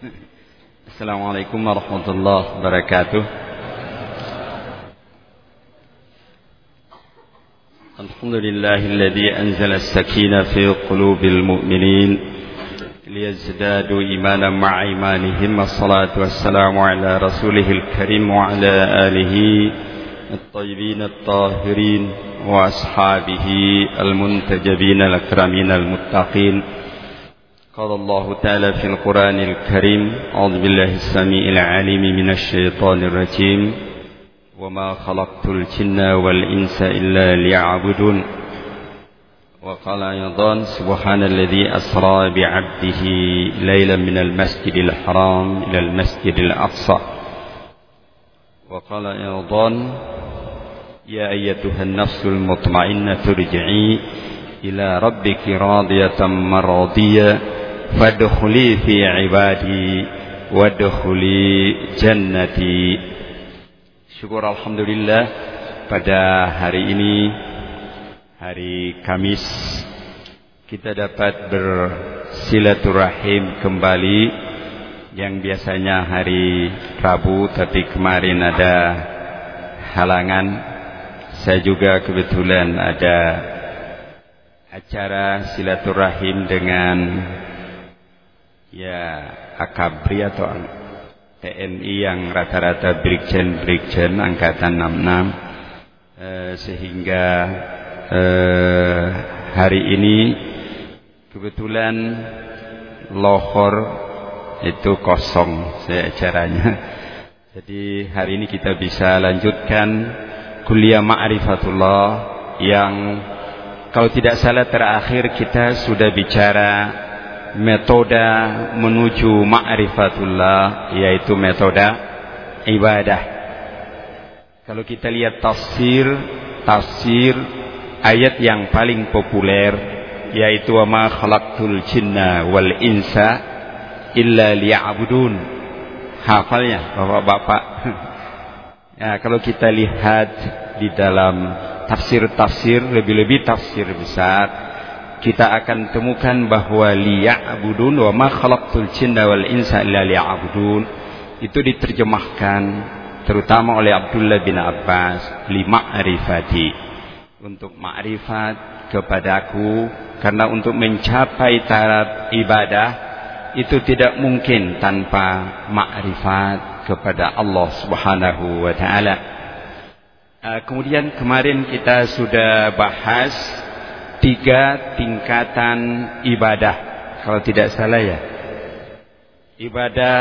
السلام عليكم ورحمة الله وبركاته. الحمد لله الذي أنزل السكينة في قلوب المؤمنين ليزدادوا إيمانا مع إيمانهم. الصلاة والسلام على رسوله الكريم وعلى آله الطيبين الطاهرين وأصحابه المنتجبين الأكرمين المتقين. قال الله تعالى في القرآن الكريم أعوذ بالله السميع العليم من الشيطان الرجيم. وما خلقت الجن والإنس إلا ليعبدون. وقال أيضا سبحان الذي أسرى بعبده ليلا من المسجد الحرام إلى المسجد الأقصى. وقال أيضا يا أيتها النفس المطمئنة ترجعي إلى ربك راضية مرضية. fadkhuli fi ibadi wadkhuli jannati. Syukur alhamdulillah pada hari ini hari Kamis kita dapat bersilaturahim kembali. Yang biasanya hari Rabu tapi kemarin ada halangan. Saya juga kebetulan ada acara silaturahim dengan ya akabri atau TNI yang rata-rata brigjen-brigjen angkatan 66 eh, sehingga eh, hari ini kebetulan lohor itu kosong saya acaranya jadi hari ini kita bisa lanjutkan kuliah ma'rifatullah yang kalau tidak salah terakhir kita sudah bicara metode menuju ma'rifatullah yaitu metode ibadah. Kalau kita lihat tafsir, tafsir ayat yang paling populer yaitu wa ma khalaqtul jinna wal insa illa liya'budun. Hafalnya Bapak-bapak. ya, kalau kita lihat di dalam tafsir-tafsir lebih-lebih tafsir besar kita akan temukan bahwa liya'budun wa ma khalaqtul jinna wal insa illa liya'budun itu diterjemahkan terutama oleh Abdullah bin Abbas li ma'rifati untuk ma'rifat kepadaku karena untuk mencapai taraf ibadah itu tidak mungkin tanpa ma'rifat kepada Allah Subhanahu wa taala. Uh, kemudian kemarin kita sudah bahas tiga tingkatan ibadah. Kalau tidak salah ya. Ibadah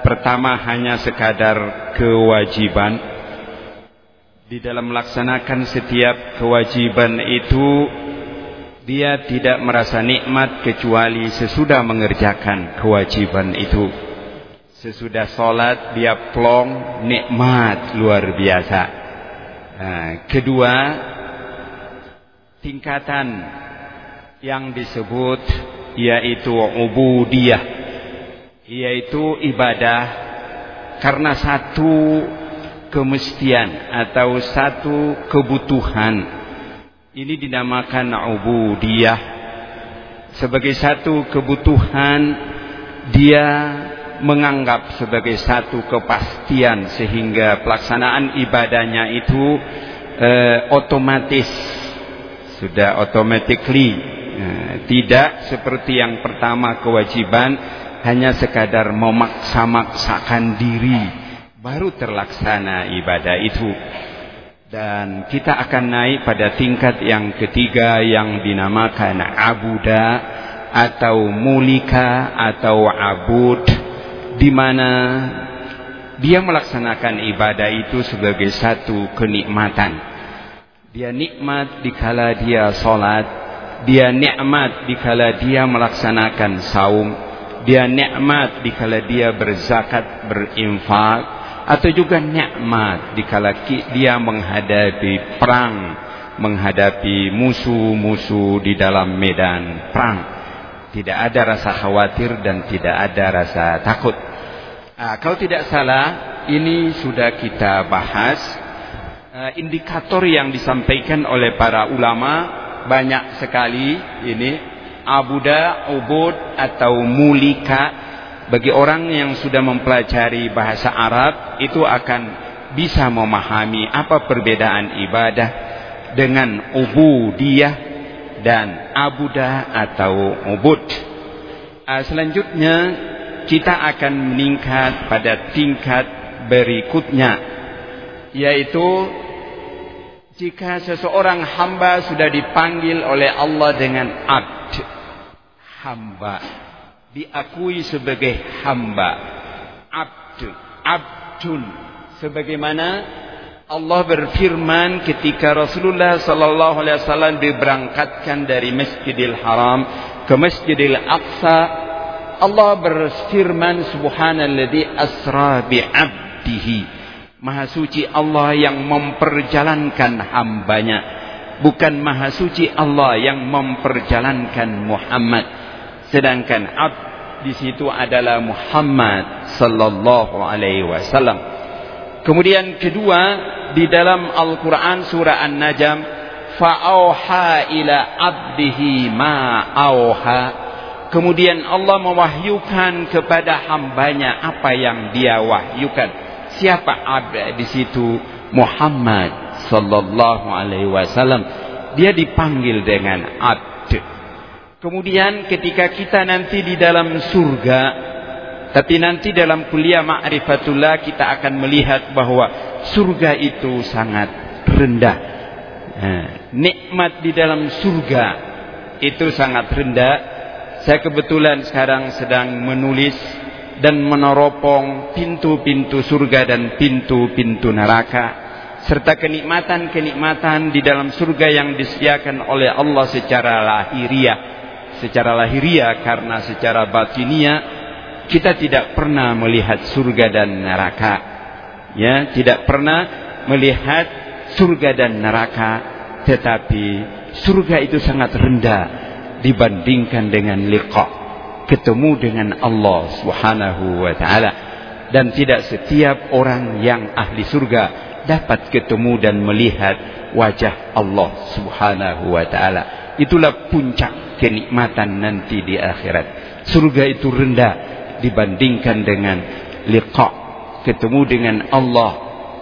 pertama hanya sekadar kewajiban. Di dalam melaksanakan setiap kewajiban itu dia tidak merasa nikmat kecuali sesudah mengerjakan kewajiban itu. Sesudah sholat dia plong nikmat luar biasa. Nah, kedua tingkatan yang disebut yaitu ubudiyah yaitu ibadah karena satu kemestian atau satu kebutuhan. Ini dinamakan ubudiyah. Sebagai satu kebutuhan dia menganggap sebagai satu kepastian sehingga pelaksanaan ibadahnya itu eh, otomatis sudah automatically nah, tidak seperti yang pertama kewajiban hanya sekadar memaksa-maksakan diri baru terlaksana ibadah itu. Dan kita akan naik pada tingkat yang ketiga yang dinamakan abuda atau mulika atau abud di mana dia melaksanakan ibadah itu sebagai satu kenikmatan dia nikmat dikala dia salat, dia nikmat dikala dia melaksanakan saum, dia nikmat dikala dia berzakat, berinfak, atau juga nikmat dikala dia menghadapi perang, menghadapi musuh-musuh di dalam medan perang. Tidak ada rasa khawatir dan tidak ada rasa takut. Nah, kalau tidak salah, ini sudah kita bahas indikator yang disampaikan oleh para ulama banyak sekali ini abuda ubud atau mulika bagi orang yang sudah mempelajari bahasa Arab itu akan bisa memahami apa perbedaan ibadah dengan ubudiyah dan abudah atau ubud. Uh, selanjutnya kita akan meningkat pada tingkat berikutnya yaitu jika seseorang hamba sudah dipanggil oleh Allah dengan abd hamba diakui sebagai hamba abd abdun. Sebagaimana Allah berfirman ketika Rasulullah sallallahu alaihi wasallam diberangkatkan dari Masjidil Haram ke Masjidil Aqsa Allah berfirman subhanalladzi asra bi abdihi Maha suci Allah yang memperjalankan hambanya. Bukan maha suci Allah yang memperjalankan Muhammad. Sedangkan abd di situ adalah Muhammad sallallahu alaihi wasallam. Kemudian kedua di dalam Al-Qur'an surah An-Najm fa'auha ila abdihi ma auha. Kemudian Allah mewahyukan kepada hambanya apa yang dia wahyukan. Siapa abd di situ? Muhammad sallallahu alaihi wasallam. Dia dipanggil dengan abd. Kemudian ketika kita nanti di dalam surga, tapi nanti dalam kuliah ma'rifatullah kita akan melihat bahwa surga itu sangat rendah. Nah, nikmat di dalam surga itu sangat rendah. Saya kebetulan sekarang sedang menulis dan meneropong pintu-pintu surga dan pintu-pintu neraka serta kenikmatan-kenikmatan di dalam surga yang disediakan oleh Allah secara lahiriah. Secara lahiriah karena secara batinia kita tidak pernah melihat surga dan neraka. Ya tidak pernah melihat surga dan neraka tetapi surga itu sangat rendah dibandingkan dengan liqa ketemu dengan Allah Subhanahu wa taala dan tidak setiap orang yang ahli surga dapat ketemu dan melihat wajah Allah Subhanahu wa taala. Itulah puncak kenikmatan nanti di akhirat. Surga itu rendah dibandingkan dengan liqa, ketemu dengan Allah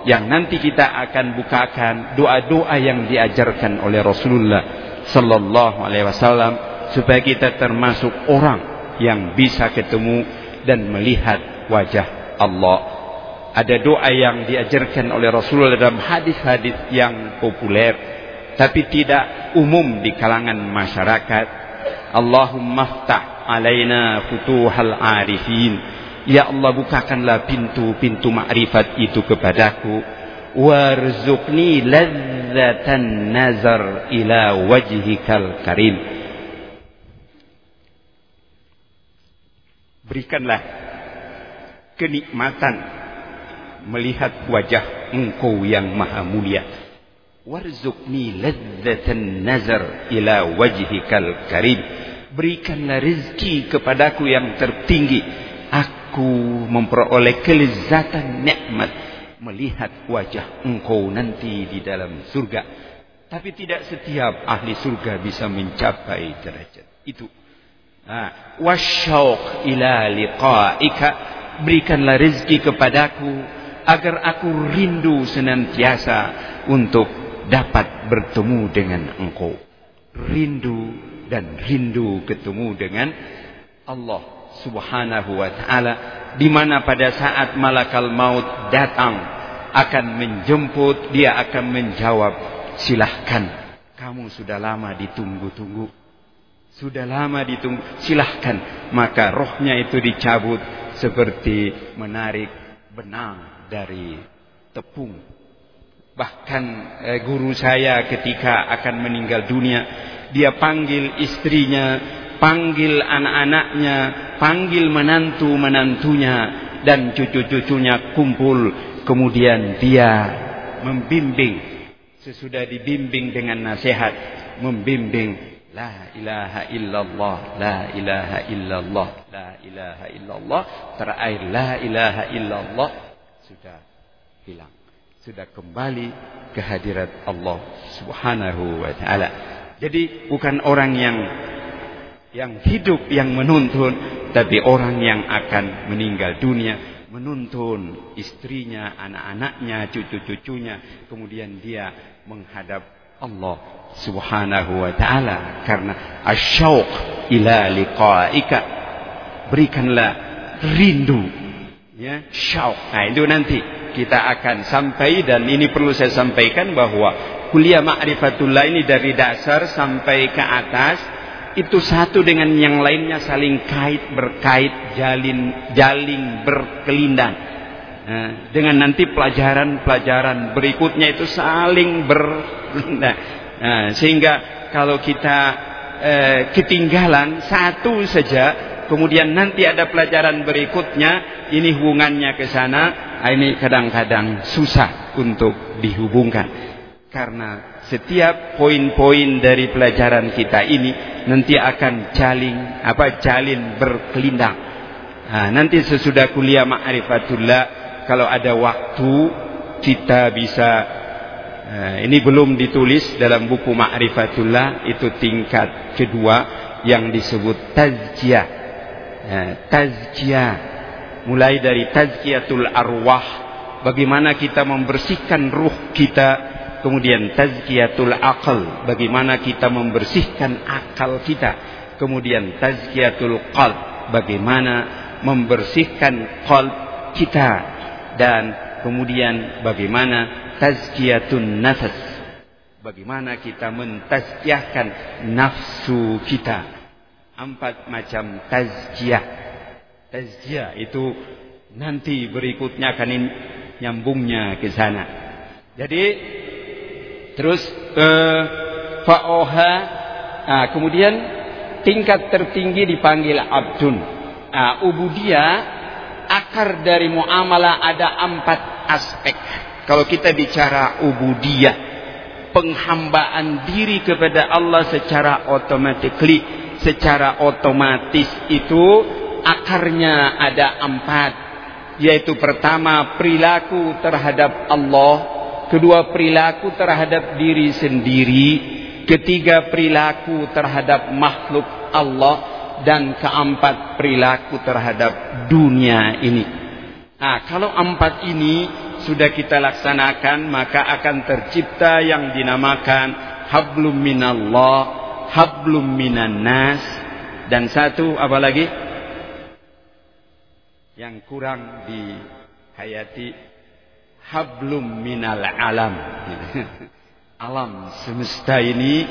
yang nanti kita akan bukakan doa-doa yang diajarkan oleh Rasulullah sallallahu alaihi wasallam supaya kita termasuk orang yang bisa ketemu dan melihat wajah Allah. Ada doa yang diajarkan oleh Rasulullah dalam hadis-hadis yang populer tapi tidak umum di kalangan masyarakat. Allahumma ftah alaina futuhal arifin. Ya Allah bukakanlah pintu-pintu makrifat itu kepadaku. Warzuqni ladzatan nazar ila wajhikal karim. Berikanlah kenikmatan melihat wajah engkau yang maha mulia. Warzuqni ladzatan nazar ila wajhikal karim. Berikanlah rezeki kepadaku yang tertinggi. Aku memperoleh kelezatan nikmat melihat wajah engkau nanti di dalam surga. Tapi tidak setiap ahli surga bisa mencapai derajat itu wasyauq ila liqa'ika. Berikanlah rezeki kepadaku agar aku rindu senantiasa untuk dapat bertemu dengan engkau. Rindu dan rindu ketemu dengan Allah subhanahu wa ta'ala di mana pada saat malakal maut datang akan menjemput dia akan menjawab silahkan kamu sudah lama ditunggu-tunggu sudah lama ditunggu, silahkan. Maka rohnya itu dicabut seperti menarik benang dari tepung. Bahkan eh, guru saya ketika akan meninggal dunia, dia panggil istrinya, panggil anak-anaknya, panggil menantu-menantunya dan cucu-cucunya kumpul. Kemudian dia membimbing. Sesudah dibimbing dengan nasihat, membimbing La ilaha illallah, la ilaha illallah, la ilaha illallah. Terakhir la ilaha illallah sudah hilang. Sudah kembali ke hadirat Allah Subhanahu wa taala. Jadi bukan orang yang yang hidup yang menuntun, tapi orang yang akan meninggal dunia menuntun istrinya, anak-anaknya, cucu-cucunya, kemudian dia menghadap Allah Subhanahu wa taala. Karena asyauq ila liqaika. Berikanlah rindu. Ya syauq. Nah itu nanti kita akan sampai dan ini perlu saya sampaikan bahwa kuliah ma'rifatullah ini dari dasar sampai ke atas itu satu dengan yang lainnya saling kait berkait jalin jaling berkelindang nah, dengan nanti pelajaran-pelajaran berikutnya itu saling berkelindang nah, sehingga kalau kita eh, ketinggalan satu saja kemudian nanti ada pelajaran berikutnya ini hubungannya ke sana ah, ini kadang-kadang susah untuk dihubungkan karena setiap poin-poin dari pelajaran kita ini nanti akan jalin apa jalin berkelindang. Nah, nanti sesudah kuliah ma'rifatullah kalau ada waktu kita bisa uh, ini belum ditulis dalam buku ma'rifatullah itu tingkat kedua yang disebut tazkiyah. Uh, tazkiyah mulai dari tazkiyatul arwah bagaimana kita membersihkan ruh kita kemudian tazkiyatul akal bagaimana kita membersihkan akal kita kemudian tazkiyatul qalb bagaimana membersihkan qalb kita dan kemudian bagaimana tazkiyatun nafas bagaimana kita mentazkiyahkan nafsu kita empat macam tazkiyah tazkiyah itu nanti berikutnya akan nyambungnya ke sana jadi Terus eh, fa'oha. Nah, kemudian tingkat tertinggi dipanggil abdun. Nah, ubudiyah akar dari muamalah ada empat aspek. Kalau kita bicara ubudiyah, penghambaan diri kepada Allah secara automatically, secara otomatis itu akarnya ada empat. Yaitu pertama perilaku terhadap Allah kedua perilaku terhadap diri sendiri, ketiga perilaku terhadap makhluk Allah dan keempat perilaku terhadap dunia ini. Nah, kalau empat ini sudah kita laksanakan, maka akan tercipta yang dinamakan hablum minallah, hablum minan nas, dan satu apa lagi? Yang kurang di hayati hablum minal alam. Alam semesta ini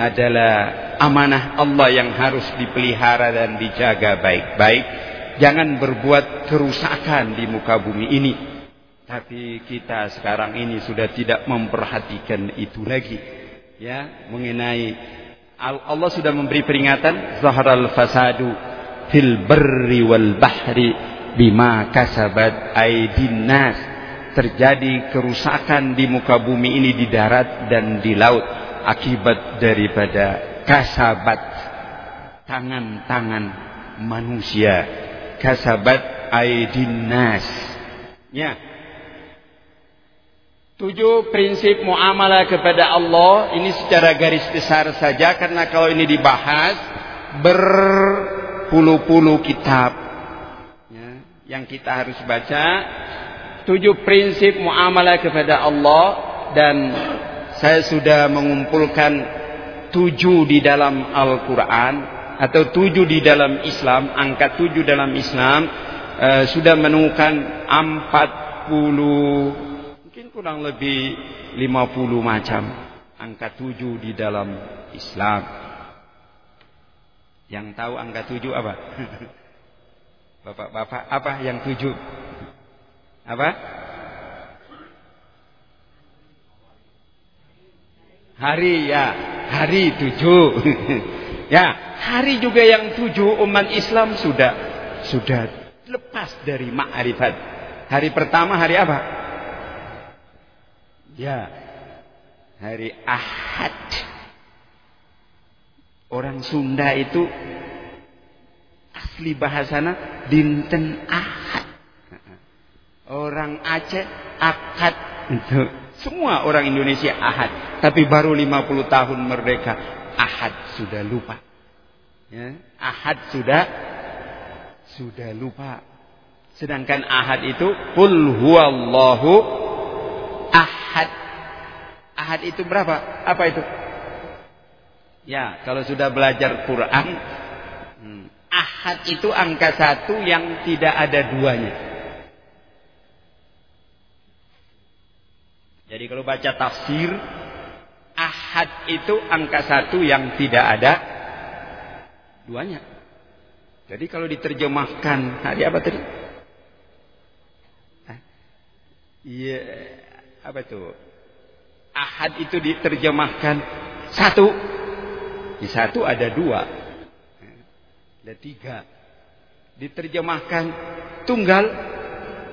adalah amanah Allah yang harus dipelihara dan dijaga baik-baik. Jangan berbuat kerusakan di muka bumi ini. Tapi kita sekarang ini sudah tidak memperhatikan itu lagi. Ya, mengenai Allah sudah memberi peringatan zaharal fasadu fil barri wal bahri bima kasabat aidin nas terjadi kerusakan di muka bumi ini di darat dan di laut akibat daripada kasabat tangan-tangan manusia. Kasabat aidin nas ya. Tujuh prinsip muamalah kepada Allah ini secara garis besar saja karena kalau ini dibahas berpuluh-puluh kitab. Ya, yang kita harus baca tujuh prinsip muamalah kepada Allah dan saya sudah mengumpulkan tujuh di dalam Al-Quran atau tujuh di dalam Islam, angka tujuh dalam Islam uh, sudah menemukan empat puluh mungkin kurang lebih lima puluh macam angka tujuh di dalam Islam. Yang tahu angka tujuh apa? Bapak-bapak apa yang tujuh? Apa? Hari ya, hari tujuh. ya, hari juga yang tujuh umat Islam sudah sudah lepas dari ma'rifat. Hari pertama hari apa? Ya, hari Ahad. Orang Sunda itu asli bahasana dinten Ahad. Orang Aceh akad itu. Semua orang Indonesia ahad. Tapi baru 50 tahun merdeka. Ahad sudah lupa. Ya, ahad sudah sudah lupa. Sedangkan ahad itu kul huwallahu ahad. Ahad itu berapa? Apa itu? Ya, kalau sudah belajar Quran, hmm, ahad itu angka satu yang tidak ada duanya. Jadi kalau baca tafsir, ahad itu angka satu yang tidak ada duanya. Jadi kalau diterjemahkan hari apa tadi? Iya, apa itu? Ahad itu diterjemahkan satu di satu ada dua. Ada tiga. Diterjemahkan tunggal.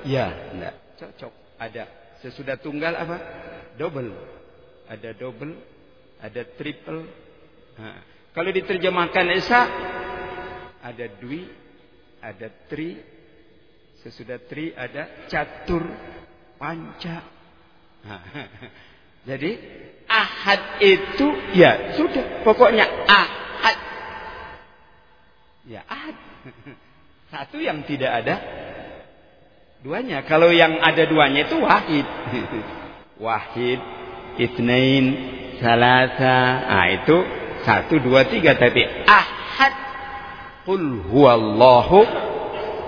Ya, enggak cocok. Ada. Sesudah tunggal apa? Double. Ada double. Ada triple. Nah, kalau diterjemahkan esa. Ada dwi. Ada tri. Sesudah tri ada catur. Panca. Jadi ahad itu ya sudah pokoknya ahad. Ya ahad. Satu yang tidak ada duanya. Kalau yang ada duanya itu wahid. wahid, itnain, salasa. Ah itu satu, dua, tiga. Tapi ahad. Qul huwallahu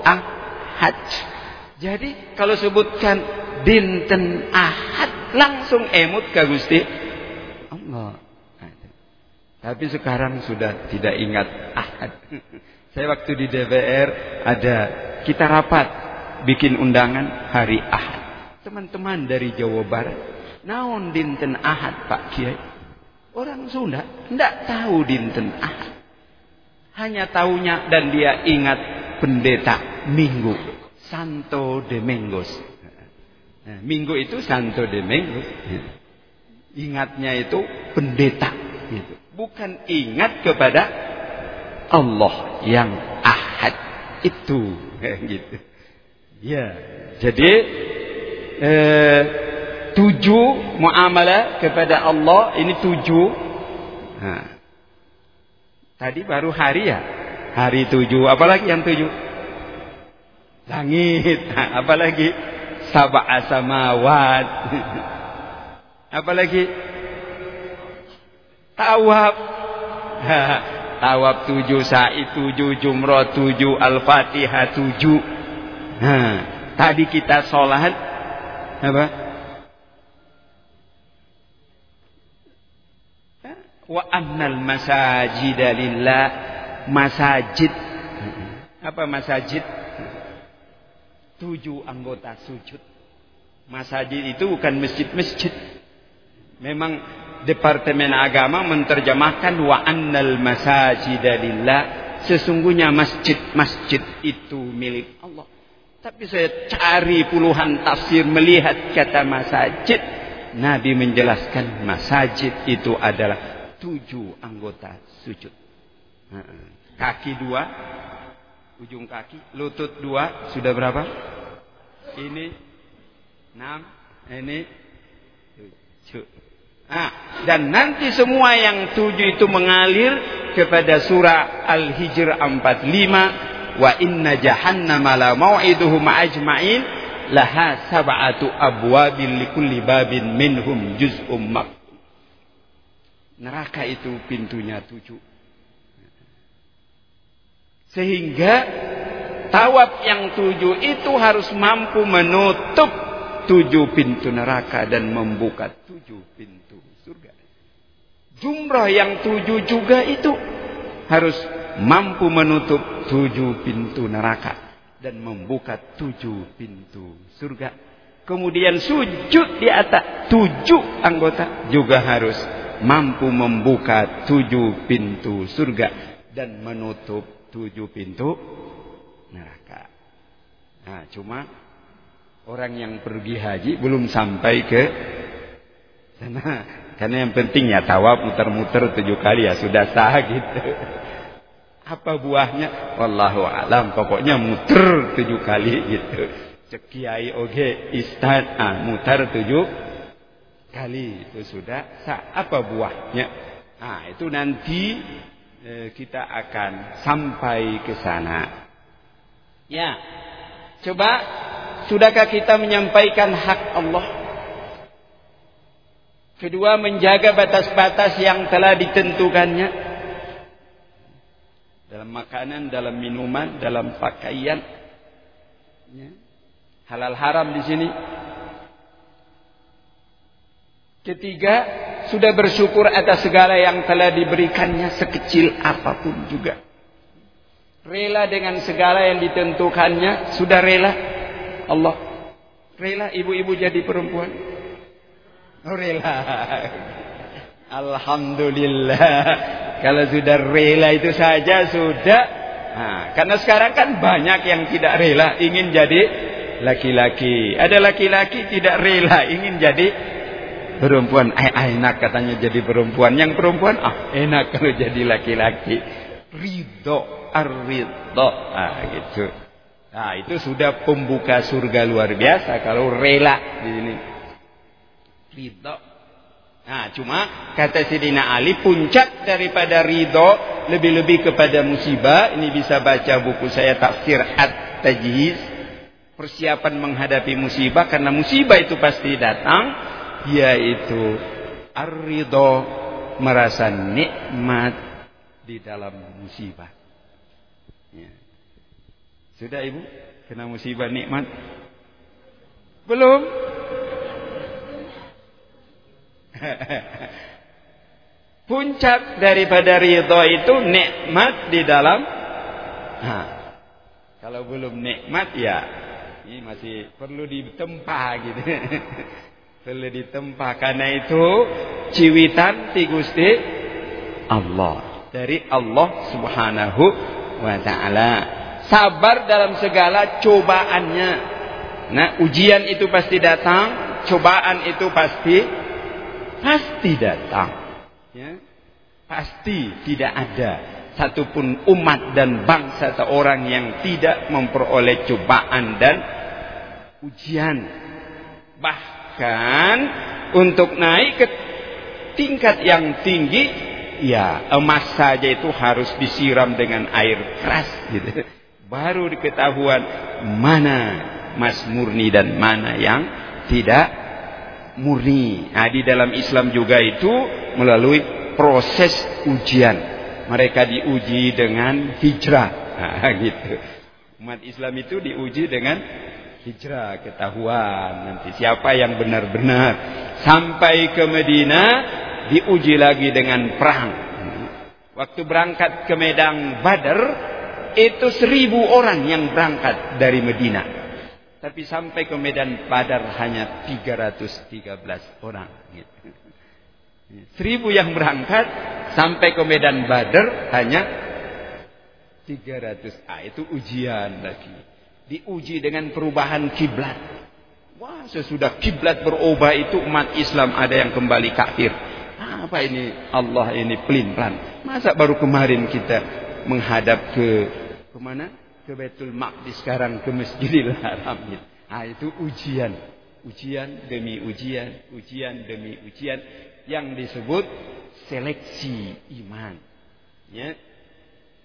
ahad. Jadi kalau sebutkan dinten ahad langsung emut ke Gusti Allah. Tapi sekarang sudah tidak ingat ahad. Saya waktu di DPR ada kita rapat bikin undangan hari ahad. Teman-teman dari Jawa Barat, naon dinten ahad Pak Kiai? Orang Sunda tidak tahu dinten ahad. Hanya tahunya dan dia ingat pendeta Minggu, Santo de Mengos. Nah, minggu itu Santo de Minggu. Ingatnya itu pendeta. Bukan ingat kepada Allah yang ahad itu. gitu. Ya, jadi eh, tujuh muamalah kepada Allah ini tujuh. Nah, tadi baru hari ya, hari tujuh. Apalagi yang tujuh? Langit. Apalagi sab'a samawat. Apalagi tawab. tawab tujuh, sa'i tujuh, jumroh tujuh, al-fatihah tujuh. Nah, tadi kita sholat apa? Wa annal masajid lillah masajid. Apa masajid? tujuh anggota sujud. Masjid itu bukan masjid-masjid. Memang Departemen Agama menerjemahkan wa annal masajida lillah. Sesungguhnya masjid-masjid itu milik Allah. Tapi saya cari puluhan tafsir melihat kata masjid. Nabi menjelaskan masjid itu adalah tujuh anggota sujud. Kaki dua, ujung kaki, lutut dua, sudah berapa? Ini enam, ini tujuh. Nah, dan nanti semua yang tujuh itu mengalir kepada surah Al-Hijr 45 wa inna jahannama la mau'iduhum ajma'in laha sab'atu abwabin likulli babin minhum juz'um mak. Neraka itu pintunya tujuh. Sehingga tawab yang tujuh itu harus mampu menutup tujuh pintu neraka dan membuka tujuh pintu surga. Jumrah yang tujuh juga itu harus mampu menutup tujuh pintu neraka dan membuka tujuh pintu surga. Kemudian sujud di atas tujuh anggota juga harus mampu membuka tujuh pintu surga dan menutup tujuh pintu neraka. Nah, cuma orang yang pergi haji belum sampai ke sana. Karena yang penting ya tawaf muter-muter tujuh kali ya sudah sah gitu. Apa buahnya? Wallahu alam. Pokoknya muter tujuh kali gitu. Cekiai oge istan ah, muter tujuh kali itu sudah sah. Apa buahnya? Nah itu nanti eh, kita akan sampai ke sana. Ya. Coba sudahkah kita menyampaikan hak Allah? Kedua, menjaga batas-batas yang telah ditentukannya. Dalam makanan, dalam minuman, dalam pakaian. Ya. Halal haram di sini. Ketiga, sudah bersyukur atas segala yang telah diberikannya sekecil apa pun juga. Rela dengan segala yang ditentukannya, sudah rela. Allah rela ibu-ibu jadi perempuan. Oh, rela. Alhamdulillah. Kalau sudah rela itu saja sudah. Nah, karena sekarang kan banyak yang tidak rela ingin jadi laki-laki. Ada laki-laki tidak rela ingin jadi perempuan. Eh, enak katanya jadi perempuan. Yang perempuan ah enak kalau jadi laki-laki. Ridho, ar-ridho. Ah gitu. Nah, itu sudah pembuka surga luar biasa kalau rela di sini. Ridho. Nah, cuma kata Sidina Ali puncak daripada ridho lebih-lebih kepada musibah. Ini bisa baca buku saya tafsir At-Tajhiz persiapan menghadapi musibah karena musibah itu pasti datang yaitu ar-ridho merasa nikmat di dalam musibah. Ya. Sudah ibu kena musibah nikmat? Belum? Puncak daripada ridho itu nikmat di dalam. Nah, kalau belum nikmat ya ini masih perlu ditempa gitu. perlu ditempa karena itu ciwitan ti Gusti Allah dari Allah Subhanahu wa taala. Sabar dalam segala cobaannya. Nah, ujian itu pasti datang, cobaan itu pasti pasti datang. Ya. Pasti tidak ada satupun umat dan bangsa seorang yang tidak memperoleh cobaan dan ujian. Bahkan untuk naik ke tingkat yang tinggi, ya emas saja itu harus disiram dengan air keras gitu. Baru diketahuan mana emas murni dan mana yang tidak murni. Nah, di dalam Islam juga itu melalui proses ujian. Mereka diuji dengan hijrah. Nah, gitu. Umat Islam itu diuji dengan hijrah ketahuan nanti siapa yang benar-benar sampai ke Medina diuji lagi dengan perang waktu berangkat ke Medan Badar itu seribu orang yang berangkat dari Medina tapi sampai ke Medan Badar hanya 313 orang seribu yang berangkat sampai ke Medan Badar hanya 300 ah itu ujian lagi diuji dengan perubahan kiblat. Wah, sesudah kiblat berubah itu umat Islam ada yang kembali kafir. Apa ini Allah ini pelin pelan? Masa baru kemarin kita menghadap ke ke mana? Ke Baitul Maqdis sekarang ke Masjidil Haram. Ah itu ujian, ujian demi ujian, ujian demi ujian. Yang disebut seleksi iman. Ya,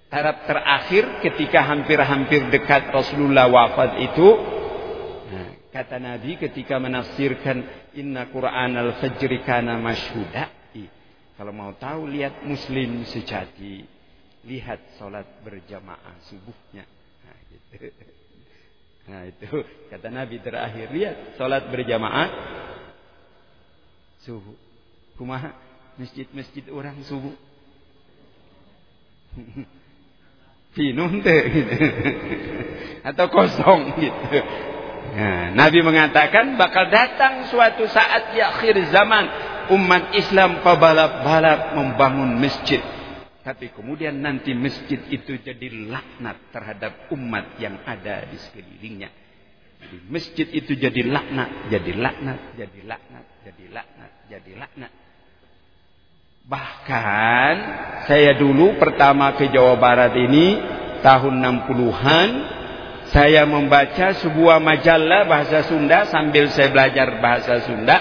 Taraf terakhir ketika hampir-hampir dekat Rasulullah wafat itu nah, kata Nabi ketika menafsirkan inna Quran al-fajr kana kalau mau tahu lihat muslim sejati. Lihat salat berjamaah subuhnya nah, gitu. nah itu kata Nabi terakhir lihat salat berjamaah subuh kumaha masjid-masjid orang subuh Pinun teh gitu. Atau kosong gitu. Nah, Nabi mengatakan bakal datang suatu saat di akhir zaman umat Islam pebalap-balap membangun masjid. Tapi kemudian nanti masjid itu jadi laknat terhadap umat yang ada di sekelilingnya. Jadi masjid itu jadi laknat, jadi laknat, jadi laknat, jadi laknat, jadi laknat. Bahkan saya dulu pertama ke Jawa Barat ini tahun 60-an saya membaca sebuah majalah bahasa Sunda sambil saya belajar bahasa Sunda.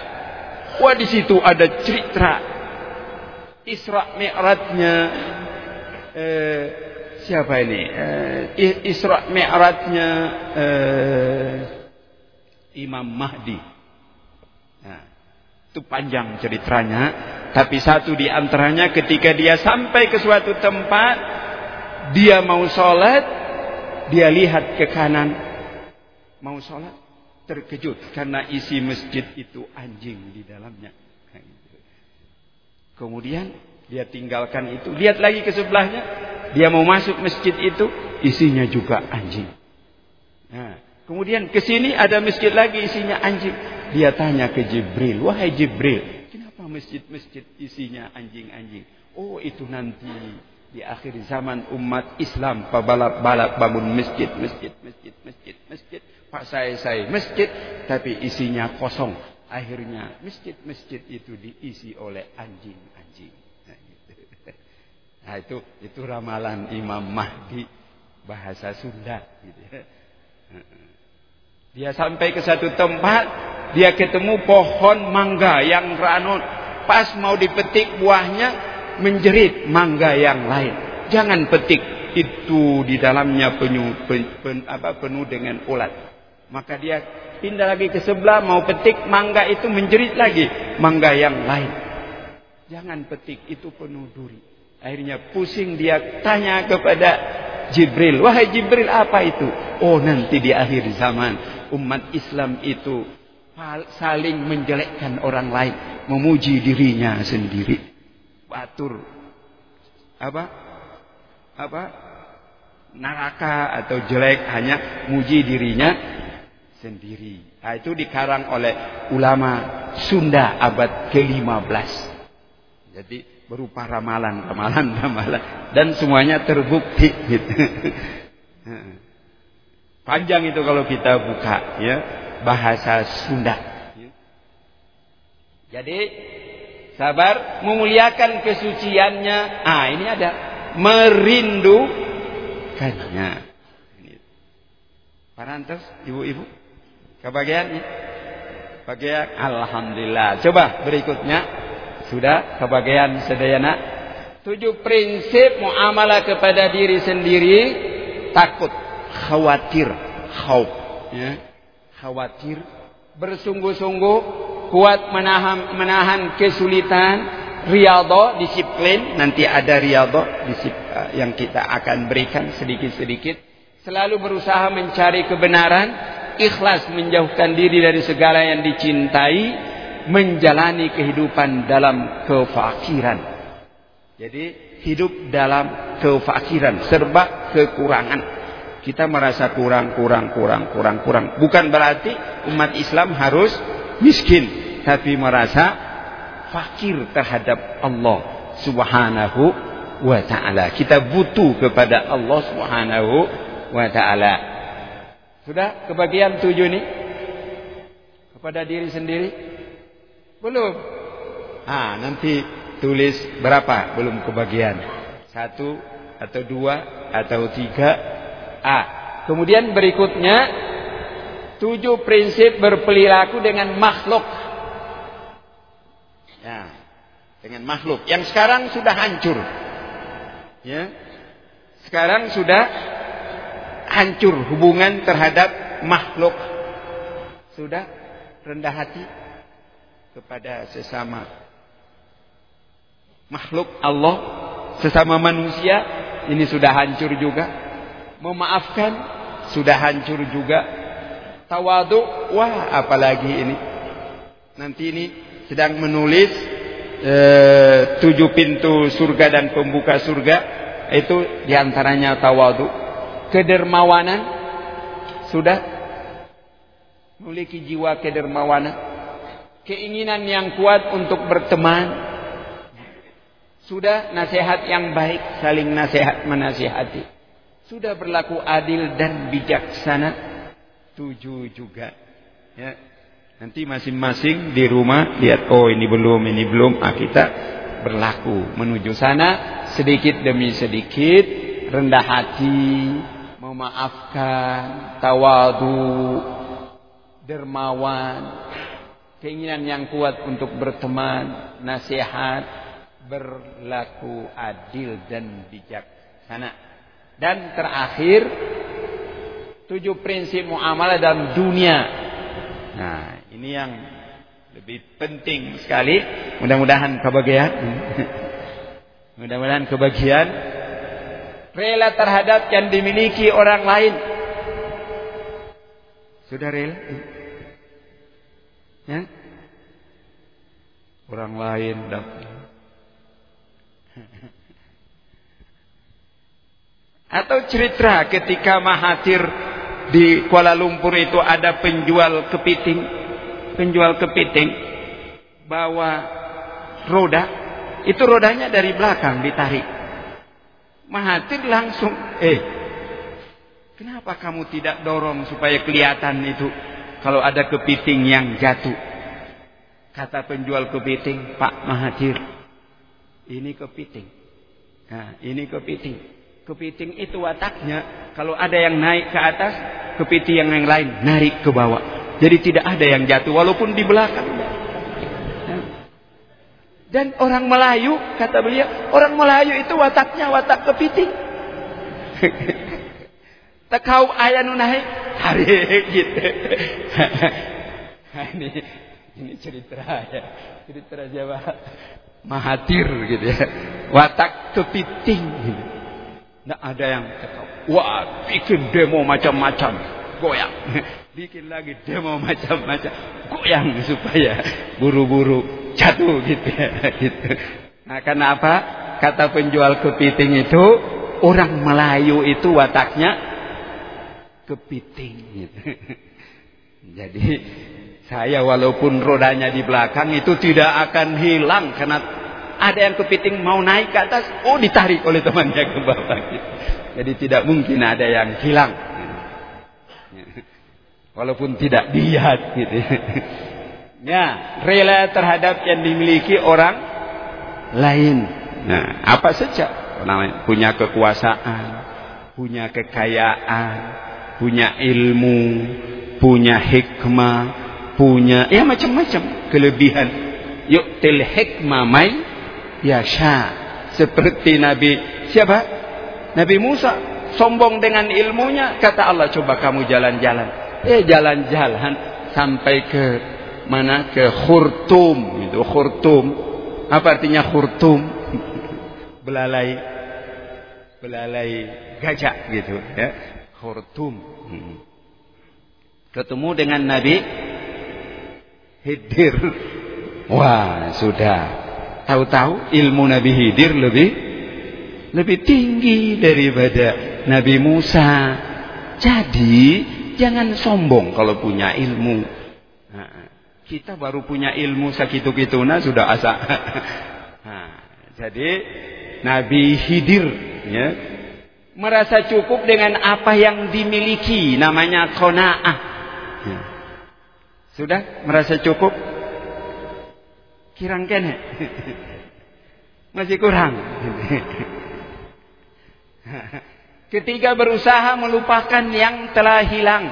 Wah di situ ada cerita Isra Mi'rajnya eh, siapa ini? Eh, Isra Mi'rajnya eh, Imam Mahdi. Nah, itu panjang ceritanya, tapi satu di antaranya ketika dia sampai ke suatu tempat, dia mau sholat, dia lihat ke kanan, mau sholat, terkejut karena isi masjid itu anjing di dalamnya. Kemudian dia tinggalkan itu, lihat lagi ke sebelahnya, dia mau masuk masjid itu, isinya juga anjing. Nah, kemudian ke sini ada masjid lagi isinya anjing. Dia tanya ke Jibril, wahai Jibril, kenapa masjid-masjid isinya anjing-anjing? Oh itu nanti di akhir zaman umat Islam balap-balap bangun masjid, masjid, masjid, masjid, masjid. Pak saya saya masjid, tapi isinya kosong. Akhirnya masjid-masjid itu diisi oleh anjing-anjing. Nah, gitu. nah itu itu ramalan Imam Mahdi bahasa Sunda. Gitu. Ya. Dia sampai ke satu tempat, dia ketemu pohon mangga yang ranut. Pas mau dipetik buahnya, menjerit mangga yang lain. Jangan petik itu di dalamnya penuh, pen, pen, apa, penuh dengan ulat. Maka dia pindah lagi ke sebelah mau petik mangga itu menjerit lagi mangga yang lain. Jangan petik itu penuh duri. Akhirnya pusing dia tanya kepada Jibril, "Wahai Jibril, apa itu?" Oh, nanti di akhir zaman umat Islam itu saling menjelekkan orang lain, memuji dirinya sendiri. Batur apa? Apa? Neraka atau jelek hanya muji dirinya sendiri. Nah, itu dikarang oleh ulama Sunda abad ke-15. Jadi berupa ramalan, ramalan, ramalan dan semuanya terbukti gitu. Panjang itu kalau kita buka ya bahasa Sunda. Jadi sabar memuliakan kesuciannya. Ah ini ada merindukannya. Parantos ibu-ibu Kebagian ya? Bagian Alhamdulillah. Coba berikutnya. Sudah kebagian sedayana. Tujuh prinsip muamalah kepada diri sendiri. Takut. Khawatir. Khawf. Ya. Khawatir. Bersungguh-sungguh. Kuat menahan, menahan kesulitan. Riyadho, disiplin. Nanti ada riyadho eh, yang kita akan berikan sedikit-sedikit. Selalu berusaha mencari kebenaran ikhlas menjauhkan diri dari segala yang dicintai, menjalani kehidupan dalam kefakiran. Jadi hidup dalam kefakiran, serba kekurangan. Kita merasa kurang, kurang, kurang, kurang, kurang. Bukan berarti umat Islam harus miskin, tapi merasa fakir terhadap Allah Subhanahu wa taala. Kita butuh kepada Allah Subhanahu wa taala. Sudah kebagian tujuh ini? Kepada diri sendiri? Belum. Ah, nanti tulis berapa belum kebagian. Satu atau dua atau tiga. Ah, kemudian berikutnya tujuh prinsip berperilaku dengan makhluk. Ya, dengan makhluk yang sekarang sudah hancur. Ya. Sekarang sudah hancur hubungan terhadap makhluk. Sudah rendah hati kepada sesama makhluk Allah, sesama manusia, ini sudah hancur juga. Memaafkan sudah hancur juga. Tawadu, wah apalagi ini. Nanti ini sedang menulis eh, tujuh pintu surga dan pembuka surga itu di antaranya tawadu kedermawanan? Sudah? Memiliki jiwa kedermawanan? Keinginan yang kuat untuk berteman? Sudah nasihat yang baik saling nasihat menasihati. Sudah berlaku adil dan bijaksana? Tujuh juga. Ya. Nanti masing-masing di rumah lihat oh ini belum ini belum. Ah kita berlaku menuju sana sedikit demi sedikit rendah hati memaafkan, tawadu, dermawan, keinginan yang kuat untuk berteman, nasihat, berlaku adil dan bijak Sana. Dan terakhir tujuh prinsip muamalah dalam dunia. Nah, ini yang lebih penting sekali. Mudah-mudahan kebagian. Mudah-mudahan kebagian rela terhadap yang dimiliki orang lain. Sudah rela? Ya? Orang lain dapat. Atau cerita ketika Mahathir di Kuala Lumpur itu ada penjual kepiting, penjual kepiting bawa roda, itu rodanya dari belakang ditarik. Mahathir langsung, eh, kenapa kamu tidak dorong supaya kelihatan itu kalau ada kepiting yang jatuh? Kata penjual kepiting, Pak Mahathir, ini kepiting. Nah, ini kepiting Kepiting itu wataknya kalau ada yang naik ke atas, kepiting yang lain narik ke bawah. Jadi tidak ada yang jatuh walaupun di belakang. Dan orang Melayu kata beliau, orang Melayu itu wataknya watak kepiting. Tekau ayah naik, tarik gitu. ini ini cerita ya, cerita Jawa Mahathir gitu ya. Watak kepiting gitu. Tidak ada yang kata, wah bikin demo macam-macam, goyang. Bikin lagi demo macam-macam, goyang supaya buru-buru jatuh gitu ya. Gitu. Nah karena apa? Kata penjual kepiting itu, orang Melayu itu wataknya kepiting. Gitu. Jadi saya walaupun rodanya di belakang itu tidak akan hilang karena ada yang kepiting mau naik ke atas, oh ditarik oleh temannya ke bawah. Jadi tidak mungkin ada yang hilang. Walaupun tidak lihat gitu. Ya, rela terhadap yang dimiliki orang lain. Nah, apa saja punya kekuasaan, punya kekayaan, punya ilmu, punya hikmah, punya ya macam-macam kelebihan. Yuk til hikmah mai yasha seperti Nabi siapa? Nabi Musa sombong dengan ilmunya kata Allah coba kamu jalan-jalan eh jalan-jalan sampai ke mana? Ke khurtum. Itu khurtum. Apa artinya khurtum? Belalai. Belalai gajah gitu ya. Khurtum. Hmm. ketemu dengan Nabi Hidir. Wah sudah. Tahu-tahu ilmu Nabi Hidir lebih lebih tinggi daripada Nabi Musa. Jadi jangan sombong kalau punya ilmu. Kita baru punya ilmu sakitu-kituna sudah asa. Nah, jadi Nabi Hidir ya, merasa cukup dengan apa yang dimiliki namanya kona'ah. Ya. Sudah merasa cukup? Kirang kene. Masih kurang. Ketika berusaha melupakan yang telah hilang.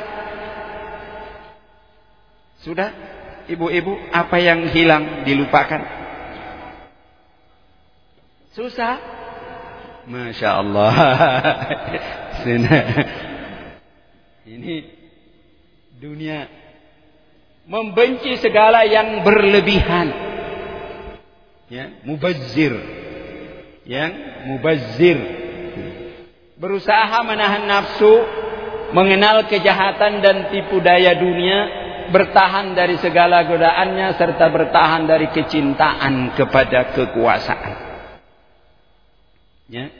Sudah? Ibu-ibu, apa yang hilang dilupakan? Susah? Masya Allah. Ini dunia membenci segala yang berlebihan ya mubazir yang mubazir berusaha menahan nafsu mengenal kejahatan dan tipu daya dunia bertahan dari segala godaannya serta bertahan dari kecintaan kepada kekuasaan. Ya.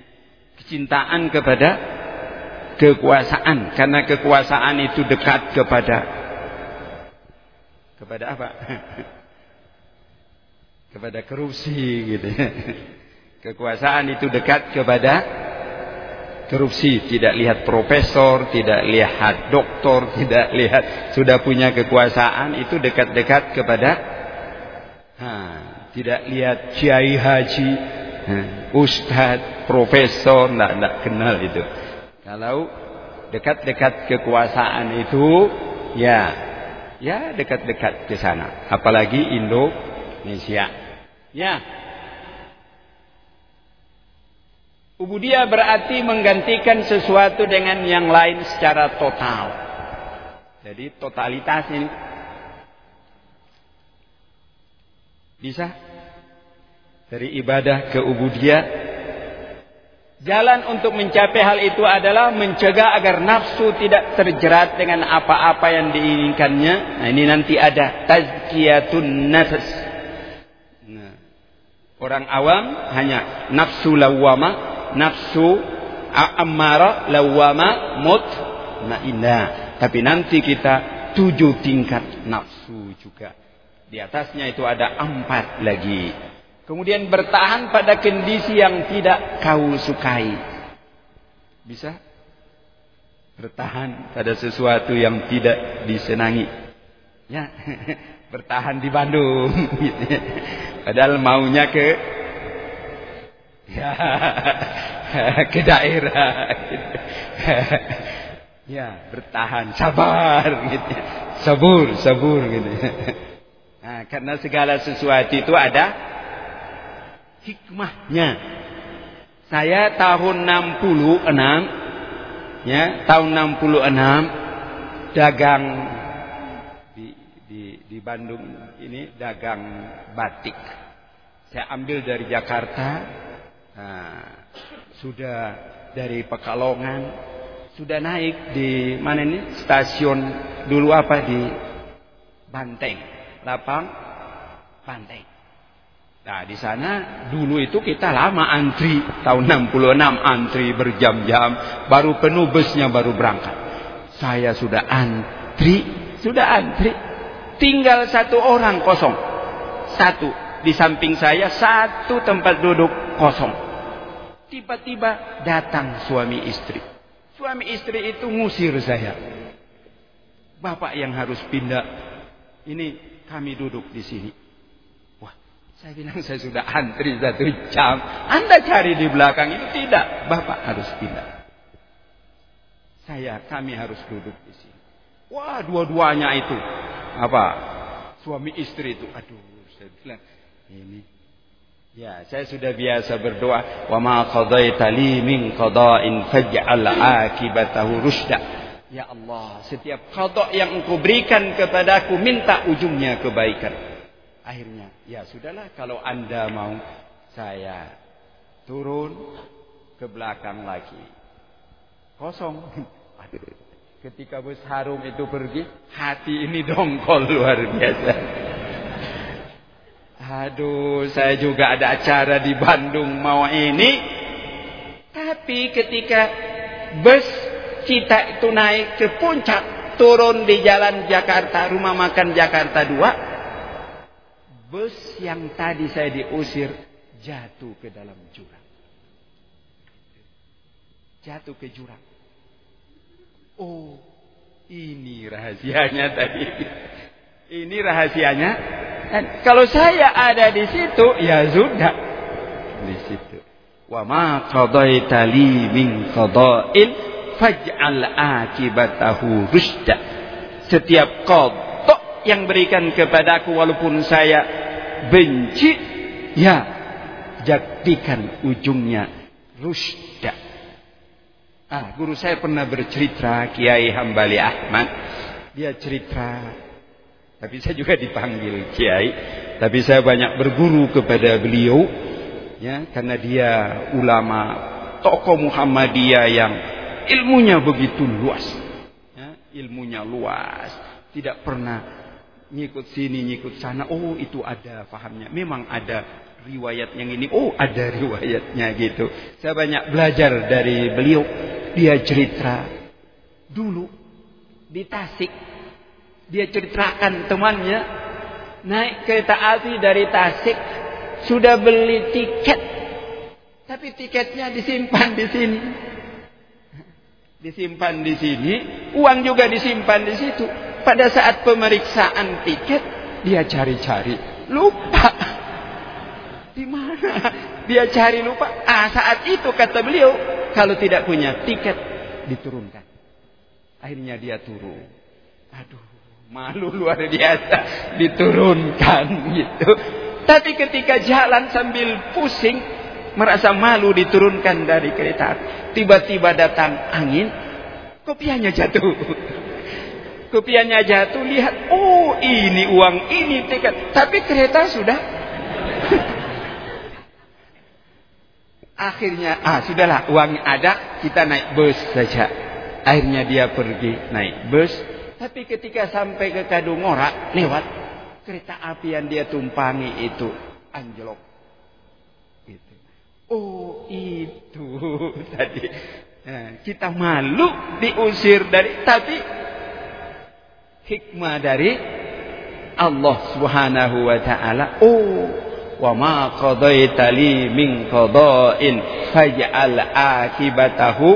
Kecintaan kepada kekuasaan. Karena kekuasaan itu dekat kepada kepada apa? Kepada korupsi gitu. Kekuasaan itu dekat kepada korupsi, tidak lihat profesor, tidak lihat doktor, tidak lihat sudah punya kekuasaan itu dekat-dekat kepada ha, tidak lihat kiai haji, ha, ustad, profesor, tidak tidak kenal itu. Kalau dekat-dekat kekuasaan itu ya ya dekat-dekat ke sana, apalagi Indonesia. Ya. Ubudiyah berarti menggantikan sesuatu dengan yang lain secara total. Jadi totalitas ini. Bisa? Dari ibadah ke ubudiyah. Jalan untuk mencapai hal itu adalah mencegah agar nafsu tidak terjerat dengan apa-apa yang diinginkannya. Nah ini nanti ada tazkiyatun nafs. Nah, orang awam hanya nafsu lawama nafsu ammara lawama mutmainnah. Tapi nanti kita tujuh tingkat nafsu juga. Di atasnya itu ada empat lagi. Kemudian bertahan pada kondisi yang tidak kau sukai. Bisa? Bertahan pada sesuatu yang tidak disenangi. Ya, bertahan di Bandung. Padahal maunya ke ke daerah. Ya bertahan. Sabar gitu. Sabur sabur gitu. Nah, karena segala sesuatu itu ada hikmahnya. Saya tahun 66 ya tahun 66 dagang di di di Bandung ini dagang batik. Saya ambil dari Jakarta Nah, sudah dari Pekalongan sudah naik di mana ini stasiun dulu apa di Banteng, Lapang Banteng. Nah, di sana dulu itu kita lama antri tahun 66 antri berjam-jam baru penuh busnya baru berangkat. Saya sudah antri, sudah antri. Tinggal satu orang kosong. Satu di samping saya satu tempat duduk kosong. Tiba-tiba datang suami istri. Suami istri itu ngusir saya. Bapak yang harus pindah. Ini kami duduk di sini. Wah, saya bilang saya sudah antri satu jam. Anda cari di belakang itu tidak. Bapak harus pindah. Saya, kami harus duduk di sini. Wah, dua-duanya itu. Apa? Suami istri itu. Aduh, saya bilang. Ini Ya, saya sudah biasa berdoa, "Wa ma qadaita li min qada'in faj'al 'akibatahu rusda." Ya Allah, setiap qada yang Engkau berikan kepadaku minta ujungnya kebaikan. Akhirnya, ya sudahlah kalau Anda mau saya turun ke belakang lagi. Kosong. Ketika bus harum itu pergi, hati ini dongkol luar biasa. Aduh, saya juga ada acara di Bandung mau ini. Tapi ketika bus kita itu naik ke puncak, turun di jalan Jakarta, rumah makan Jakarta 2, bus yang tadi saya diusir jatuh ke dalam jurang. Jatuh ke jurang. Oh, ini rahasianya tadi. Ini rahasianya dan kalau saya ada di situ, ya sudah. Di situ. Wa ma qadaita li min qada'in faj'al akibatahu rusda. Setiap qada yang berikan kepadaku walaupun saya benci, ya jadikan ujungnya rusda. Ah, guru saya pernah bercerita Kiai Hambali Ahmad. Dia cerita tapi saya juga dipanggil kiai. Tapi saya banyak berguru kepada beliau. Ya, karena dia ulama tokoh Muhammadiyah yang ilmunya begitu luas. Ya, ilmunya luas. Tidak pernah ngikut sini, ngikut sana. Oh, itu ada pahamnya. Memang ada riwayat yang ini. Oh, ada riwayatnya gitu. Saya banyak belajar dari beliau. Dia cerita dulu di Tasik dia ceritakan temannya naik kereta api dari Tasik sudah beli tiket. Tapi tiketnya disimpan di sini. Disimpan di sini uang juga disimpan di situ. Pada saat pemeriksaan tiket dia cari-cari. Lupa. Di mana? Dia cari lupa. Ah saat itu kata beliau kalau tidak punya tiket diturunkan. Akhirnya dia turun. Aduh Malu luar biasa diturunkan gitu. Tapi ketika jalan sambil pusing, merasa malu diturunkan dari kereta tiba-tiba datang angin kopiahnya jatuh. Kopiahnya jatuh lihat oh ini uang ini tiket. Tapi kereta sudah. Akhirnya ah sudahlah uang ada kita naik bus saja. Akhirnya dia pergi naik bus tapi ketika sampai ke Kadungora lewat kereta api yang dia tumpangi itu anjlok. Itu oh itu tadi. Nah, kita malu diusir dari tapi hikmah dari Allah Subhanahu wa taala. Oh wa ma qadaita li min qada'in faj'al akibatahu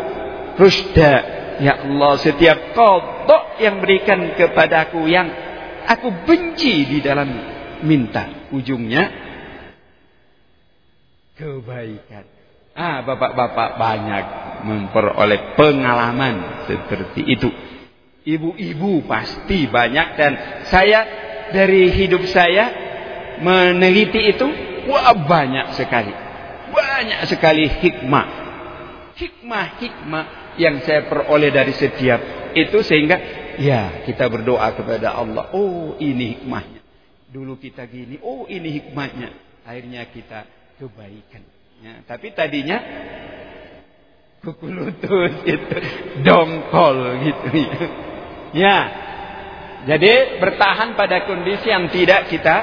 rusda ya Allah setiap qada yang berikan kepadaku yang aku benci di dalam minta ujungnya kebaikan. Ah bapak-bapak banyak memperoleh pengalaman seperti itu. Ibu-ibu pasti banyak dan saya dari hidup saya meneliti itu wah banyak sekali. Banyak sekali hikmah. Hikmah-hikmah yang saya peroleh dari setiap itu sehingga ya kita berdoa kepada Allah. Oh ini hikmahnya. Dulu kita gini oh ini hikmahnya. Akhirnya kita kebaikan. Ya, tapi tadinya kuku itu dongkol gitu ya. ya jadi bertahan pada kondisi yang tidak kita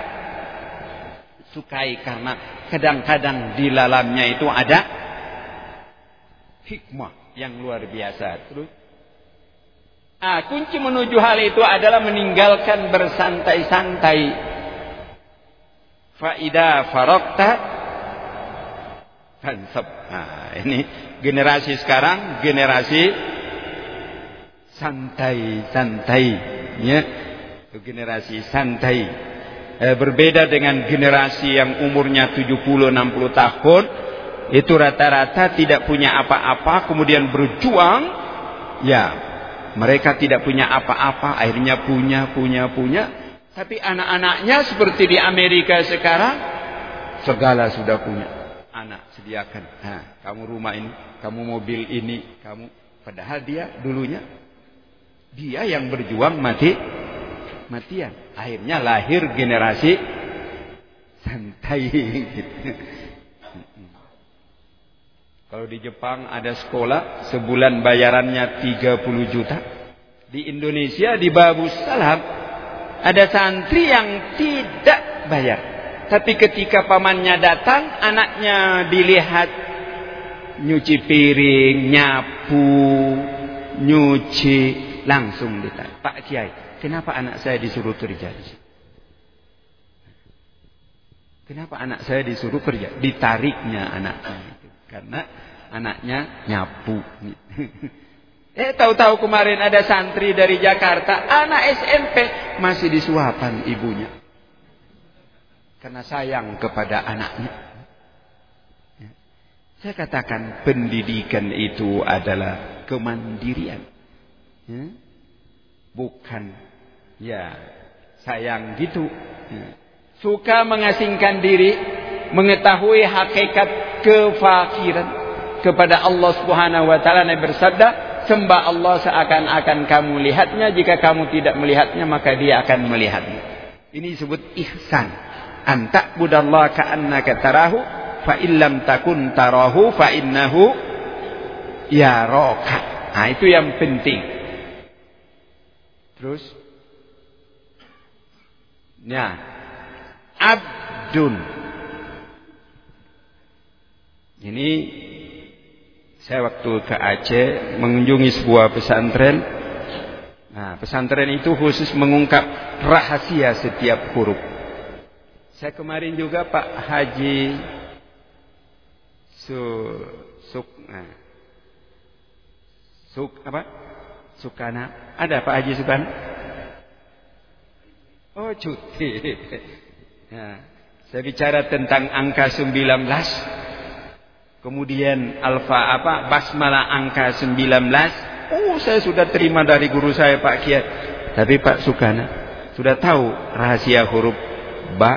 sukai karena kadang-kadang di dalamnya itu ada hikmah yang luar biasa. Terus ah, kunci menuju hal itu adalah meninggalkan bersantai-santai. Faida farokta fansab. Nah, ini generasi sekarang generasi santai-santai ya. Generasi santai eh, berbeda dengan generasi yang umurnya 70-60 tahun itu rata-rata tidak punya apa-apa kemudian berjuang ya mereka tidak punya apa-apa akhirnya punya punya punya tapi anak-anaknya seperti di Amerika sekarang segala sudah punya anak sediakan nah, kamu rumah ini kamu mobil ini kamu padahal dia dulunya dia yang berjuang mati matian. Akhirnya lahir generasi santai gitu. Kalau di Jepang ada sekolah sebulan bayarannya 30 juta. Di Indonesia di Babu Salam ada santri yang tidak bayar. Tapi ketika pamannya datang, anaknya dilihat nyuci piring, nyapu, nyuci, langsung ditanya, Pak Kiai, Kenapa anak saya disuruh kerja Kenapa anak saya disuruh kerja? Ditariknya anaknya itu. Karena anaknya nyapu. eh tahu-tahu kemarin ada santri dari Jakarta, anak SMP masih disuapan ibunya. Karena sayang kepada anaknya. Ya. Saya katakan pendidikan itu adalah kemandirian. Ya. Bukan Ya, sayang gitu. Ya. Suka mengasingkan diri, mengetahui hakikat kefakiran kepada Allah Subhanahu wa taala Nabi bersabda, sembah Allah seakan-akan kamu lihatnya, jika kamu tidak melihatnya maka dia akan melihatnya. Ini disebut ihsan. Anta budallah ka'annaka tarahu fa illam takun tarahu fa innahu yaraka. Nah, itu yang penting. Terus Nah, abdun. Ini saya waktu ke Aceh mengunjungi sebuah pesantren. Nah, pesantren itu khusus mengungkap rahasia setiap huruf. Saya kemarin juga Pak Haji Su Suk nah, Suk apa? Sukana. Ada Pak Haji Sukana? Oh cuti. Ya. Saya bicara tentang angka 19. Kemudian alfa apa? Basmalah angka 19. Oh saya sudah terima dari guru saya Pak Kiai. Tapi Pak Sukana sudah tahu rahasia huruf ba,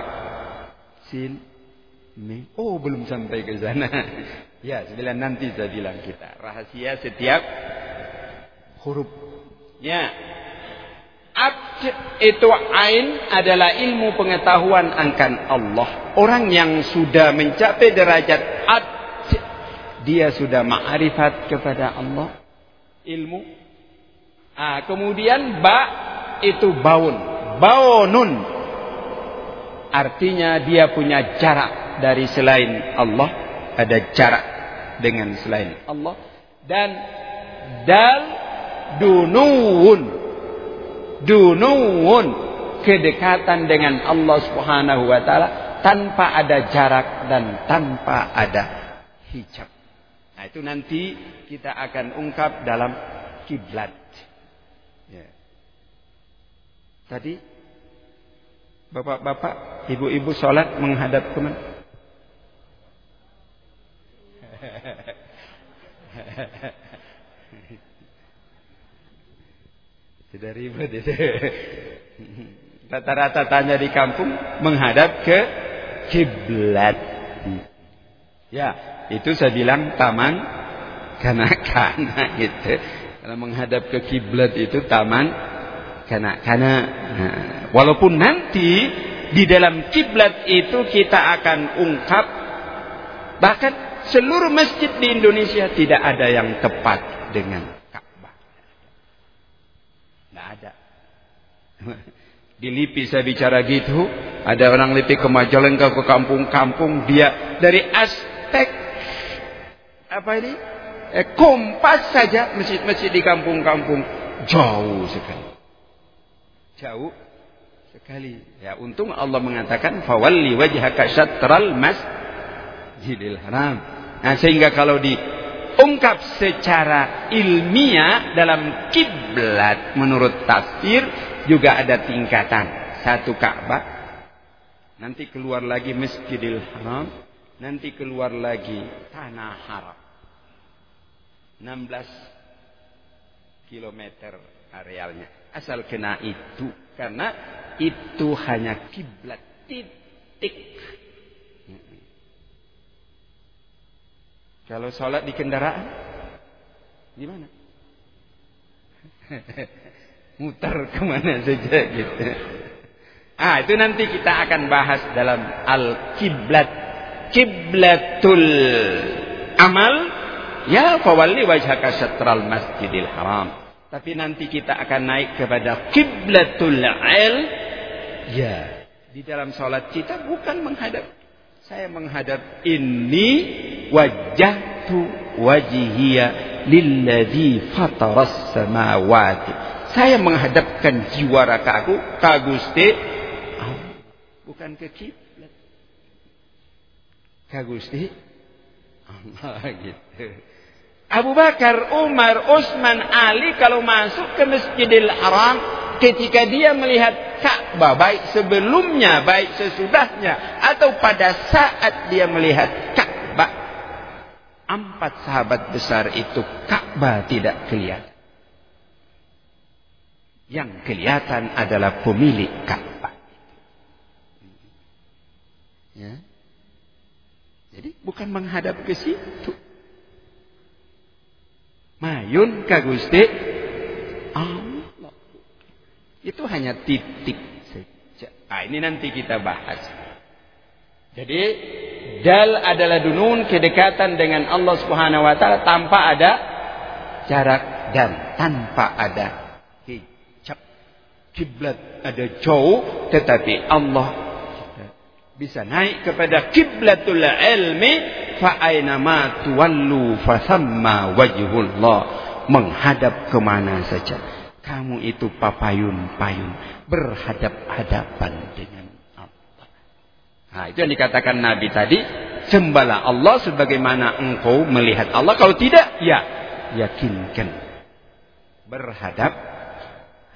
sin, Ini, oh belum sampai ke sana. ya, sembilan nanti saya bilang kita. Rahasia setiap huruf. Ya. Abd itu ain adalah ilmu pengetahuan akan Allah. Orang yang sudah mencapai derajat abd, dia sudah ma'rifat kepada Allah. Ilmu. Ah, kemudian ba itu baun. Baunun. Artinya dia punya jarak dari selain Allah. Ada jarak dengan selain Allah. Dan dal dunuun dunuun kedekatan dengan Allah Subhanahu wa taala tanpa ada jarak dan tanpa ada hijab. Nah, itu nanti kita akan ungkap dalam kiblat. Ya. Tadi Bapak-bapak, ibu-ibu sholat menghadap ke mana? Tidak ribet itu. Rata-rata tanya di kampung menghadap ke kiblat. Ya, itu saya bilang taman kanak-kanak gitu. Kalau menghadap ke kiblat itu taman kanak-kanak. Nah, walaupun nanti di dalam kiblat itu kita akan ungkap bahkan seluruh masjid di Indonesia tidak ada yang tepat dengan ada. Di Lipi saya bicara gitu, ada orang Lipi ke Majalengka ke kampung-kampung dia dari aspek apa ini? Eh, kompas saja masjid-masjid di kampung-kampung jauh sekali. Jauh sekali. Ya, untung Allah mengatakan fawalli wajhaka syatral masjidil haram. Nah, sehingga kalau di ungkap secara ilmiah dalam kiblat menurut tafsir juga ada tingkatan. Satu Ka'bah, nanti keluar lagi Masjidil Haram, nanti keluar lagi Tanah Haram. 16 kilometer arealnya. Asal kena itu karena itu hanya kiblat titik Kalau sholat di kendaraan, gimana? Mutar ke mana saja gitu. Ah, itu nanti kita akan bahas dalam al-kiblat. Kiblatul amal ya fawalli wajhaka syatral masjidil haram. Tapi nanti kita akan naik kepada kiblatul il. Ya, di dalam sholat kita bukan menghadap saya menghadap ini wajahtu wajhiya lilladzi fataras samawati. Saya menghadapkan jiwa rakaku ka Gusti bukan ke kiblat. Ka Gusti? Allah gitu. Abu Bakar, Umar, Utsman, Ali kalau masuk ke Masjidil Haram ketika dia melihat Ka'bah baik sebelumnya baik sesudahnya atau pada saat dia melihat Ka'bah empat sahabat besar itu Ka'bah tidak kelihatan. Yang kelihatan adalah pemilik Ka'bah. Ya jadi bukan menghadap ke situ mayun ka Gusti Allah itu hanya titik saja. Nah, ini nanti kita bahas. Jadi dal adalah dunun kedekatan dengan Allah Subhanahu wa taala tanpa ada jarak dan tanpa ada hijab. Kiblat ada jauh tetapi Allah bisa naik kepada kiblatul ilmi fa aina ma tuwallu fa thamma wajhullah menghadap ke mana saja kamu itu papayun-payun berhadap-hadapan dengan Allah. Nah, itu yang dikatakan Nabi tadi, sembahlah Allah sebagaimana engkau melihat Allah. Kalau tidak, ya yakinkan berhadap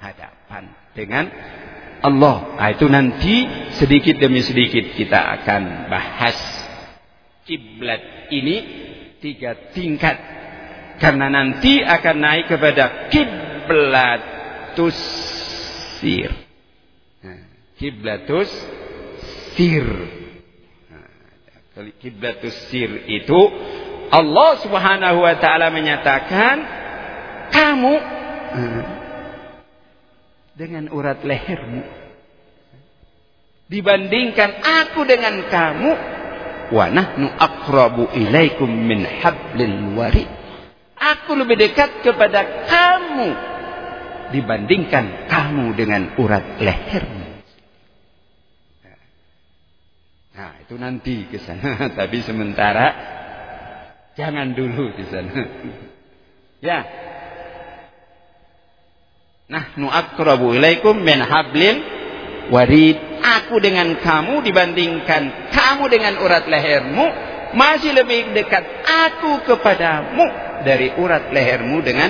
hadapan dengan Allah. Nah, itu nanti sedikit demi sedikit kita akan bahas kiblat ini tiga tingkat karena nanti akan naik kepada kiblat kiblatus sir. Kiblatus sir. Kiblatus sir itu Allah Subhanahu wa taala menyatakan kamu eh, dengan urat lehermu dibandingkan aku dengan kamu wa nahnu aqrabu ilaikum min hablil warid aku lebih dekat kepada kamu dibandingkan kamu dengan urat lehermu Nah, itu nanti ke sana. Tapi sementara jangan dulu di sana. ya. Nah, nu akrabu ilaikum min hablil warid. Aku dengan kamu dibandingkan kamu dengan urat lehermu masih lebih dekat aku kepadamu dari urat lehermu dengan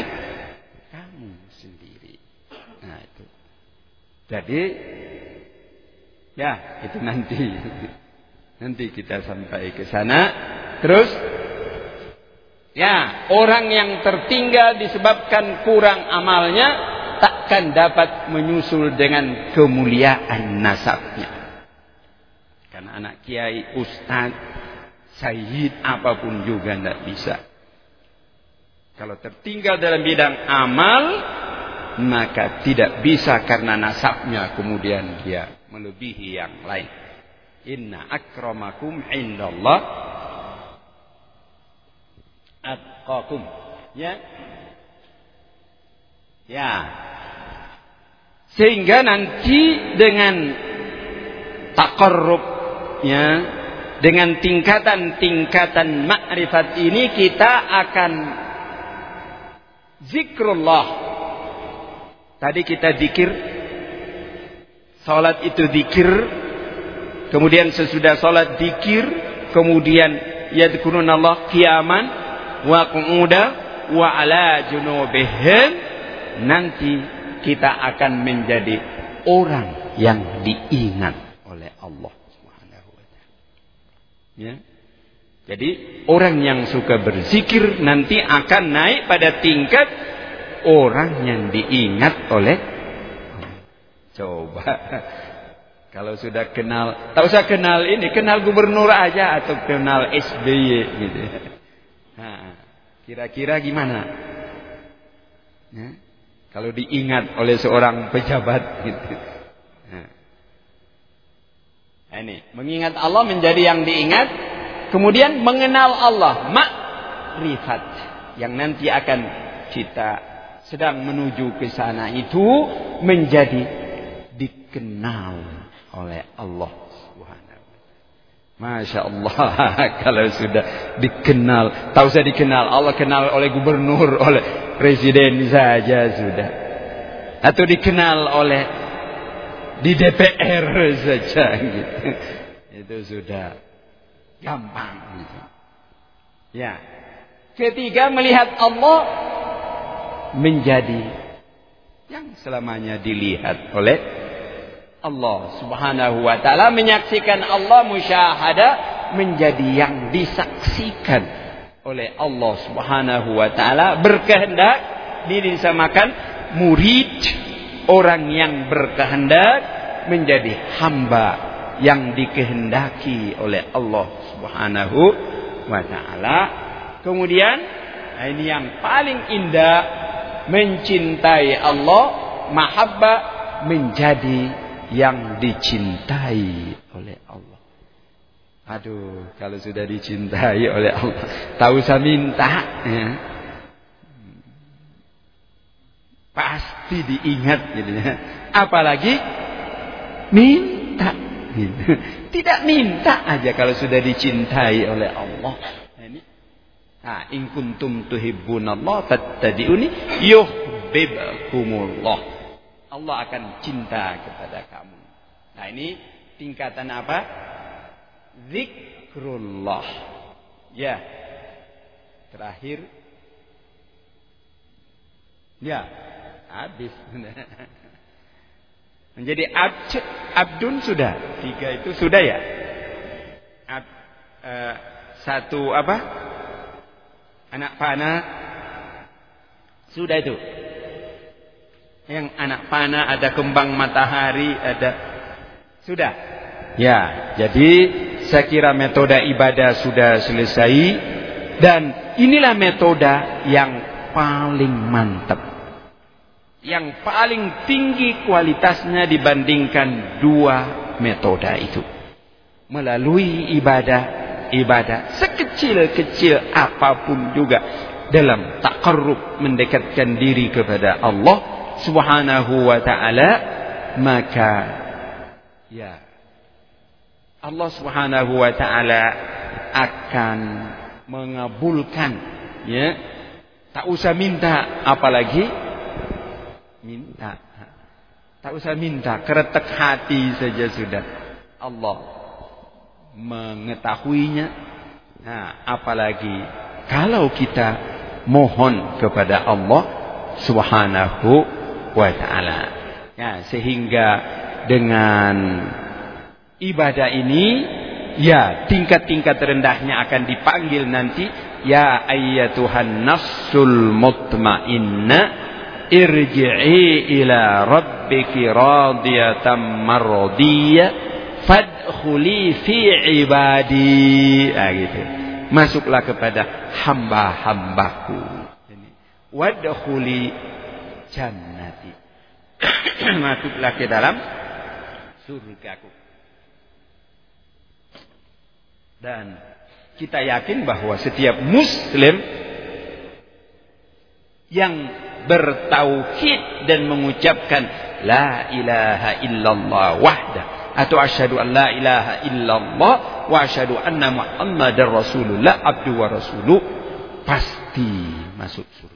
kamu sendiri. Nah, itu. Jadi ya, itu nanti. Nanti kita sampai ke sana. Terus ya, orang yang tertinggal disebabkan kurang amalnya takkan dapat menyusul dengan kemuliaan nasabnya. Karena anak kiai, ustaz, sayyid apa pun juga tidak bisa. Kalau tertinggal dalam bidang amal, maka tidak bisa karena nasabnya kemudian dia melebihi yang lain. Inna akramakum indallah atqakum. Ya. Ya. Sehingga nanti dengan takarrubnya dengan tingkatan-tingkatan makrifat ini kita akan zikrullah. Tadi kita dikir salat itu dikir Kemudian sesudah sholat dikir, kemudian yadkuruna Allah qiyaman wa qu'uda wa ala junubihim nanti kita akan menjadi orang yang diingat oleh Allah Subhanahu wa taala. Ya. Jadi orang yang suka berzikir nanti akan naik pada tingkat orang yang diingat oleh Coba kalau sudah kenal, tak usah kenal ini, kenal gubernur aja atau kenal SBY gitu. kira-kira gimana? Ya? Kalau diingat oleh seorang pejabat gitu. Nah, ini. Mengingat Allah menjadi yang diingat, kemudian mengenal Allah, makrifat yang nanti akan kita sedang menuju ke sana itu menjadi dikenal oleh Allah Masya Allah kalau sudah dikenal, tahu saya dikenal, Allah kenal oleh gubernur, oleh presiden saja sudah, atau dikenal oleh di DPR saja gitu. Itu sudah gampang gitu. Ya. Ketiga melihat Allah menjadi yang selamanya dilihat oleh Allah Subhanahu wa taala menyaksikan Allah musyahadah menjadi yang disaksikan oleh Allah Subhanahu wa taala. Berkehendak disamakan murid orang yang berkehendak menjadi hamba yang dikehendaki oleh Allah Subhanahu wa taala. Kemudian ini yang paling indah mencintai Allah mahabbah menjadi yang dicintai oleh Allah. Aduh, kalau sudah dicintai oleh Allah, tahu saya minta, ya. pasti diingat gitu ya. Apalagi minta. Gitu. Tidak minta aja kalau sudah dicintai oleh Allah. Nah, in kuntum tuhibbunallah fattabi'uni yuhibbukumullah. Allah akan cinta kepada kamu. Nah ini tingkatan apa? Zikrullah. Ya. Terakhir. Ya. Habis. Menjadi abd, abdun sudah. Tiga itu sudah ya. Ab, uh, satu apa? Anak panah. Sudah itu. Yang anak panah, ada kembang matahari, ada sudah. Ya, jadi saya kira metode ibadah sudah selesai dan inilah metode yang paling mantap. Yang paling tinggi kualitasnya dibandingkan dua metode itu. Melalui ibadah, ibadah sekecil-kecil apa pun juga dalam takarrub mendekatkan diri kepada Allah Subhanahu wa taala maka ya Allah Subhanahu wa taala akan mengabulkan ya. Tak usah minta apalagi minta. Tak usah minta keretek hati saja sudah. Allah mengetahuinya. Nah apalagi kalau kita mohon kepada Allah Subhanahu wa taala. Ya sehingga dengan ibadah ini ya tingkat-tingkat rendahnya akan dipanggil nanti ya ayyatuhan nafsul mutmainnah irji'i ila rabbiki radiyatan mardiyah fadkhuli fi ibadi. Ah gitu. Masuklah kepada hamba-hambaku. Wadkhuli jannati. Masuklah ke dalam surgaku dan kita yakin bahwa setiap muslim yang bertauhid dan mengucapkan la ilaha illallah wahda atau asyhadu an la ilaha illallah wa asyhadu anna muhammadar rasulullah abdu wa rasuluh pasti masuk surga.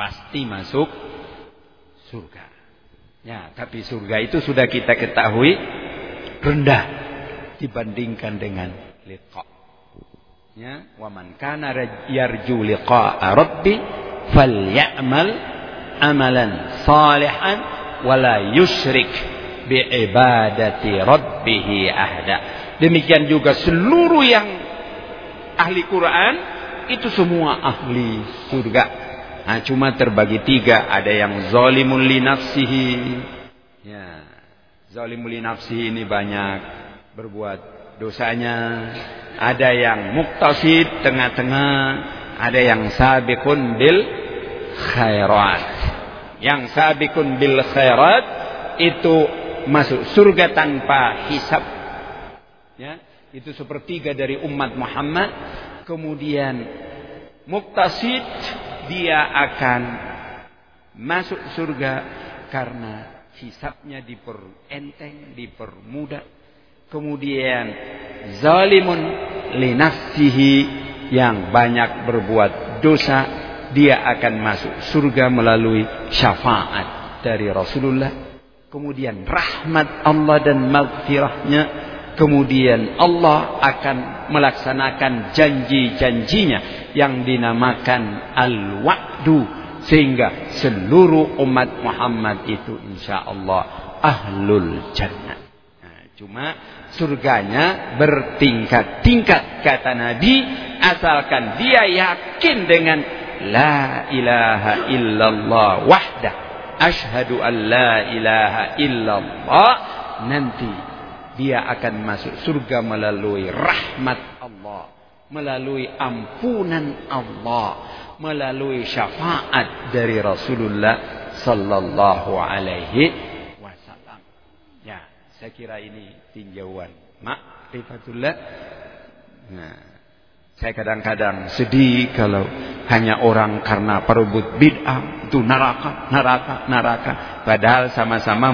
Pasti masuk surga. Ya, tapi surga itu sudah kita ketahui rendah dibandingkan dengan liqa. Ya, wa man kana yarju liqa'a rabbi falyamal amalan salihan wala yusyrik bi ibadati rabbih ahda. Demikian juga seluruh yang ahli Quran itu semua ahli surga. Nah, cuma terbagi tiga, ada yang zalimun li nafsihi. Ya, zalimun li nafsihi ini banyak berbuat dosanya, ada yang muktasid tengah-tengah, ada yang sabikun bil khairat. Yang sabikun bil khairat itu masuk surga tanpa hisab. Ya, itu sepertiga dari umat Muhammad. Kemudian muktasid dia akan masuk surga karena hisabnya diperenteng, dipermudah Kemudian zalimun linafsihi yang banyak berbuat dosa dia akan masuk surga melalui syafaat dari Rasulullah. Kemudian rahmat Allah dan maghfirahnya. Kemudian Allah akan melaksanakan janji-janjinya yang dinamakan al-wa'du sehingga seluruh umat Muhammad itu insya Allah ahlul jannah. Nah, cuma surganya bertingkat-tingkat kata Nabi asalkan dia yakin dengan la ilaha illallah wahdah asyhadu an la ilaha illallah nanti dia akan masuk surga melalui rahmat Allah melalui ampunan Allah melalui syafaat dari Rasulullah sallallahu alaihi saya kira ini tinjauan makrifatullah. Nah, saya kadang-kadang sedih kalau hanya orang karena perebut bid'ah itu neraka, neraka, neraka. Padahal sama-sama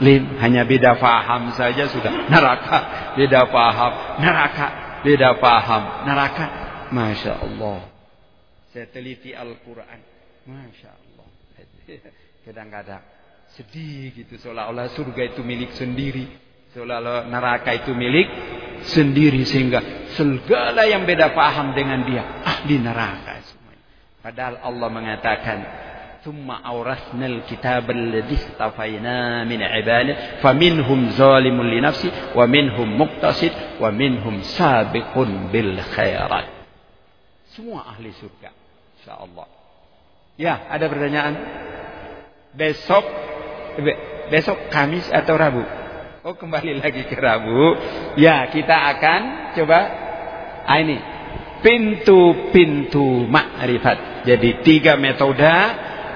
muslim, hanya beda faham saja sudah neraka, beda faham, neraka, beda faham, neraka. Masya Allah. Saya teliti Al-Quran. Masya Allah. Kadang-kadang sedih gitu seolah-olah surga itu milik sendiri seolah-olah neraka itu milik sendiri sehingga segala yang beda paham dengan dia ahli neraka semuanya padahal Allah mengatakan istafaina min ibadina faminhum zalimun li nafsi wa minhum muqtasid wa minhum sabiqun bil khairat semua ahli surga insyaallah ya ada pertanyaan besok besok Kamis atau Rabu? Oh kembali lagi ke Rabu. Ya kita akan coba ah, ini pintu-pintu makrifat. Jadi tiga metode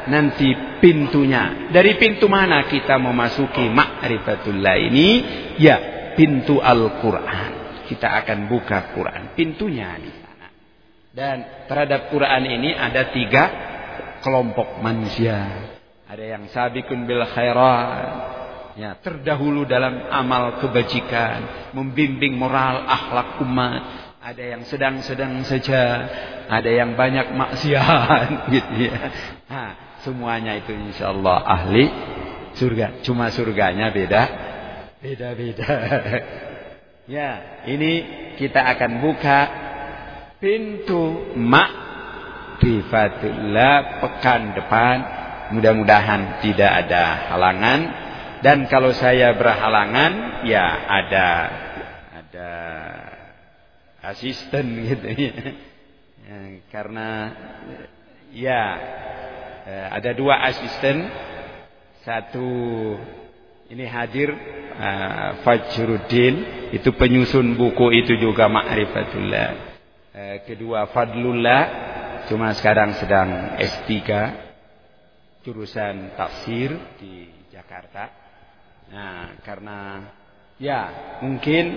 nanti pintunya. Dari pintu mana kita memasuki makrifatullah ini? Ya pintu Al-Quran. Kita akan buka Quran. Pintunya di sana. Dan terhadap Quran ini ada tiga kelompok manusia. Ada yang sabikun bil khairat. Ya, terdahulu dalam amal kebajikan, membimbing moral akhlak umat. Ada yang sedang-sedang saja, ada yang banyak maksiat gitu ya. Nah, semuanya itu insyaallah ahli surga. Cuma surganya beda beda-beda. ya, ini kita akan buka pintu makrifatullah pekan depan Mudah-mudahan tidak ada halangan dan kalau saya berhalangan ya ada ada asisten gitu ya. karena ya ada dua asisten. Satu ini hadir uh, Fajruddin. Itu penyusun buku itu juga Ma'rifatullah. Uh, kedua Fadlullah. Cuma sekarang sedang S3 jurusan tafsir di Jakarta. Nah, karena ya mungkin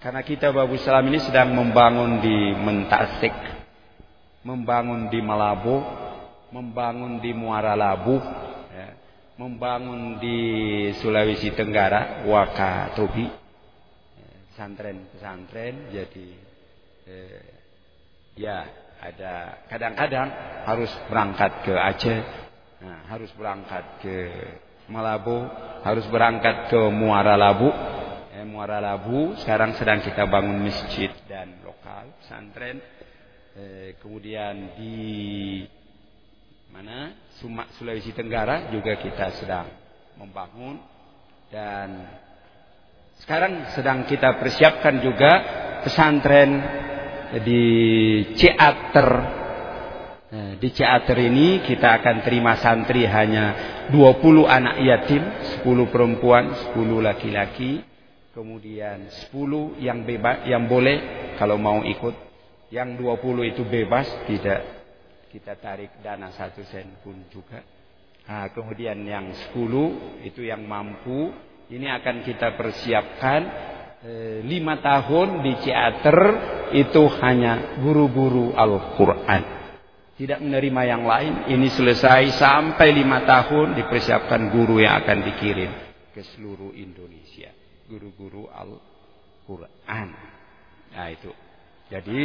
karena kita Babu Salam ini sedang membangun di Mentasik, membangun di Malabo, membangun di Muara Labu, ya, membangun di Sulawesi Tenggara, Wakatobi, ya, pesantren-pesantren, jadi eh, ya ada kadang-kadang harus berangkat ke Aceh, nah, harus berangkat ke Malabo, harus berangkat ke Muara Labu. Eh, Muara Labu sekarang sedang kita bangun masjid dan lokal pesantren. Eh, kemudian di mana Sumak Sulawesi Tenggara juga kita sedang membangun dan sekarang sedang kita persiapkan juga pesantren di Ciater. Nah, di Ciater ini kita akan terima santri hanya 20 anak yatim, 10 perempuan, 10 laki-laki, kemudian 10 yang bebas yang boleh kalau mau ikut. Yang 20 itu bebas, tidak kita tarik dana satu sen pun juga. Nah, kemudian yang 10 itu yang mampu, ini akan kita persiapkan Eh, lima tahun di Ciater itu hanya guru-guru Al-Quran. Tidak menerima yang lain. Ini selesai sampai lima tahun dipersiapkan guru yang akan dikirim ke seluruh Indonesia. Guru-guru Al-Quran. Nah itu. Jadi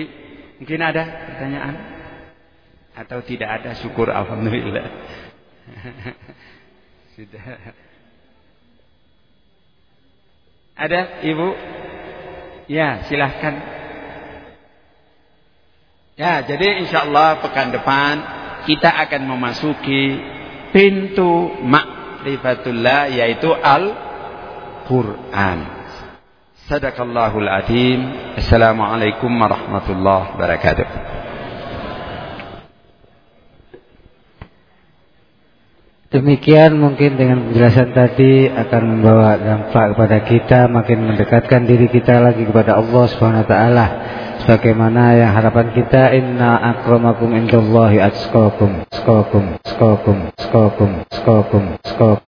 mungkin ada pertanyaan? Atau tidak ada syukur Alhamdulillah. Sudah. Ada ibu? Ya silahkan. Ya jadi insya Allah pekan depan kita akan memasuki pintu makrifatullah yaitu Al-Quran. Sadaqallahul adim. Assalamualaikum warahmatullahi wabarakatuh. Demikian mungkin dengan penjelasan tadi akan membawa dampak kepada kita makin mendekatkan diri kita lagi kepada Allah Subhanahu wa taala. Sebagaimana yang harapan kita inna akramakum indallahi atqakum. Atqakum, atqakum, atqakum, atqakum, atqakum.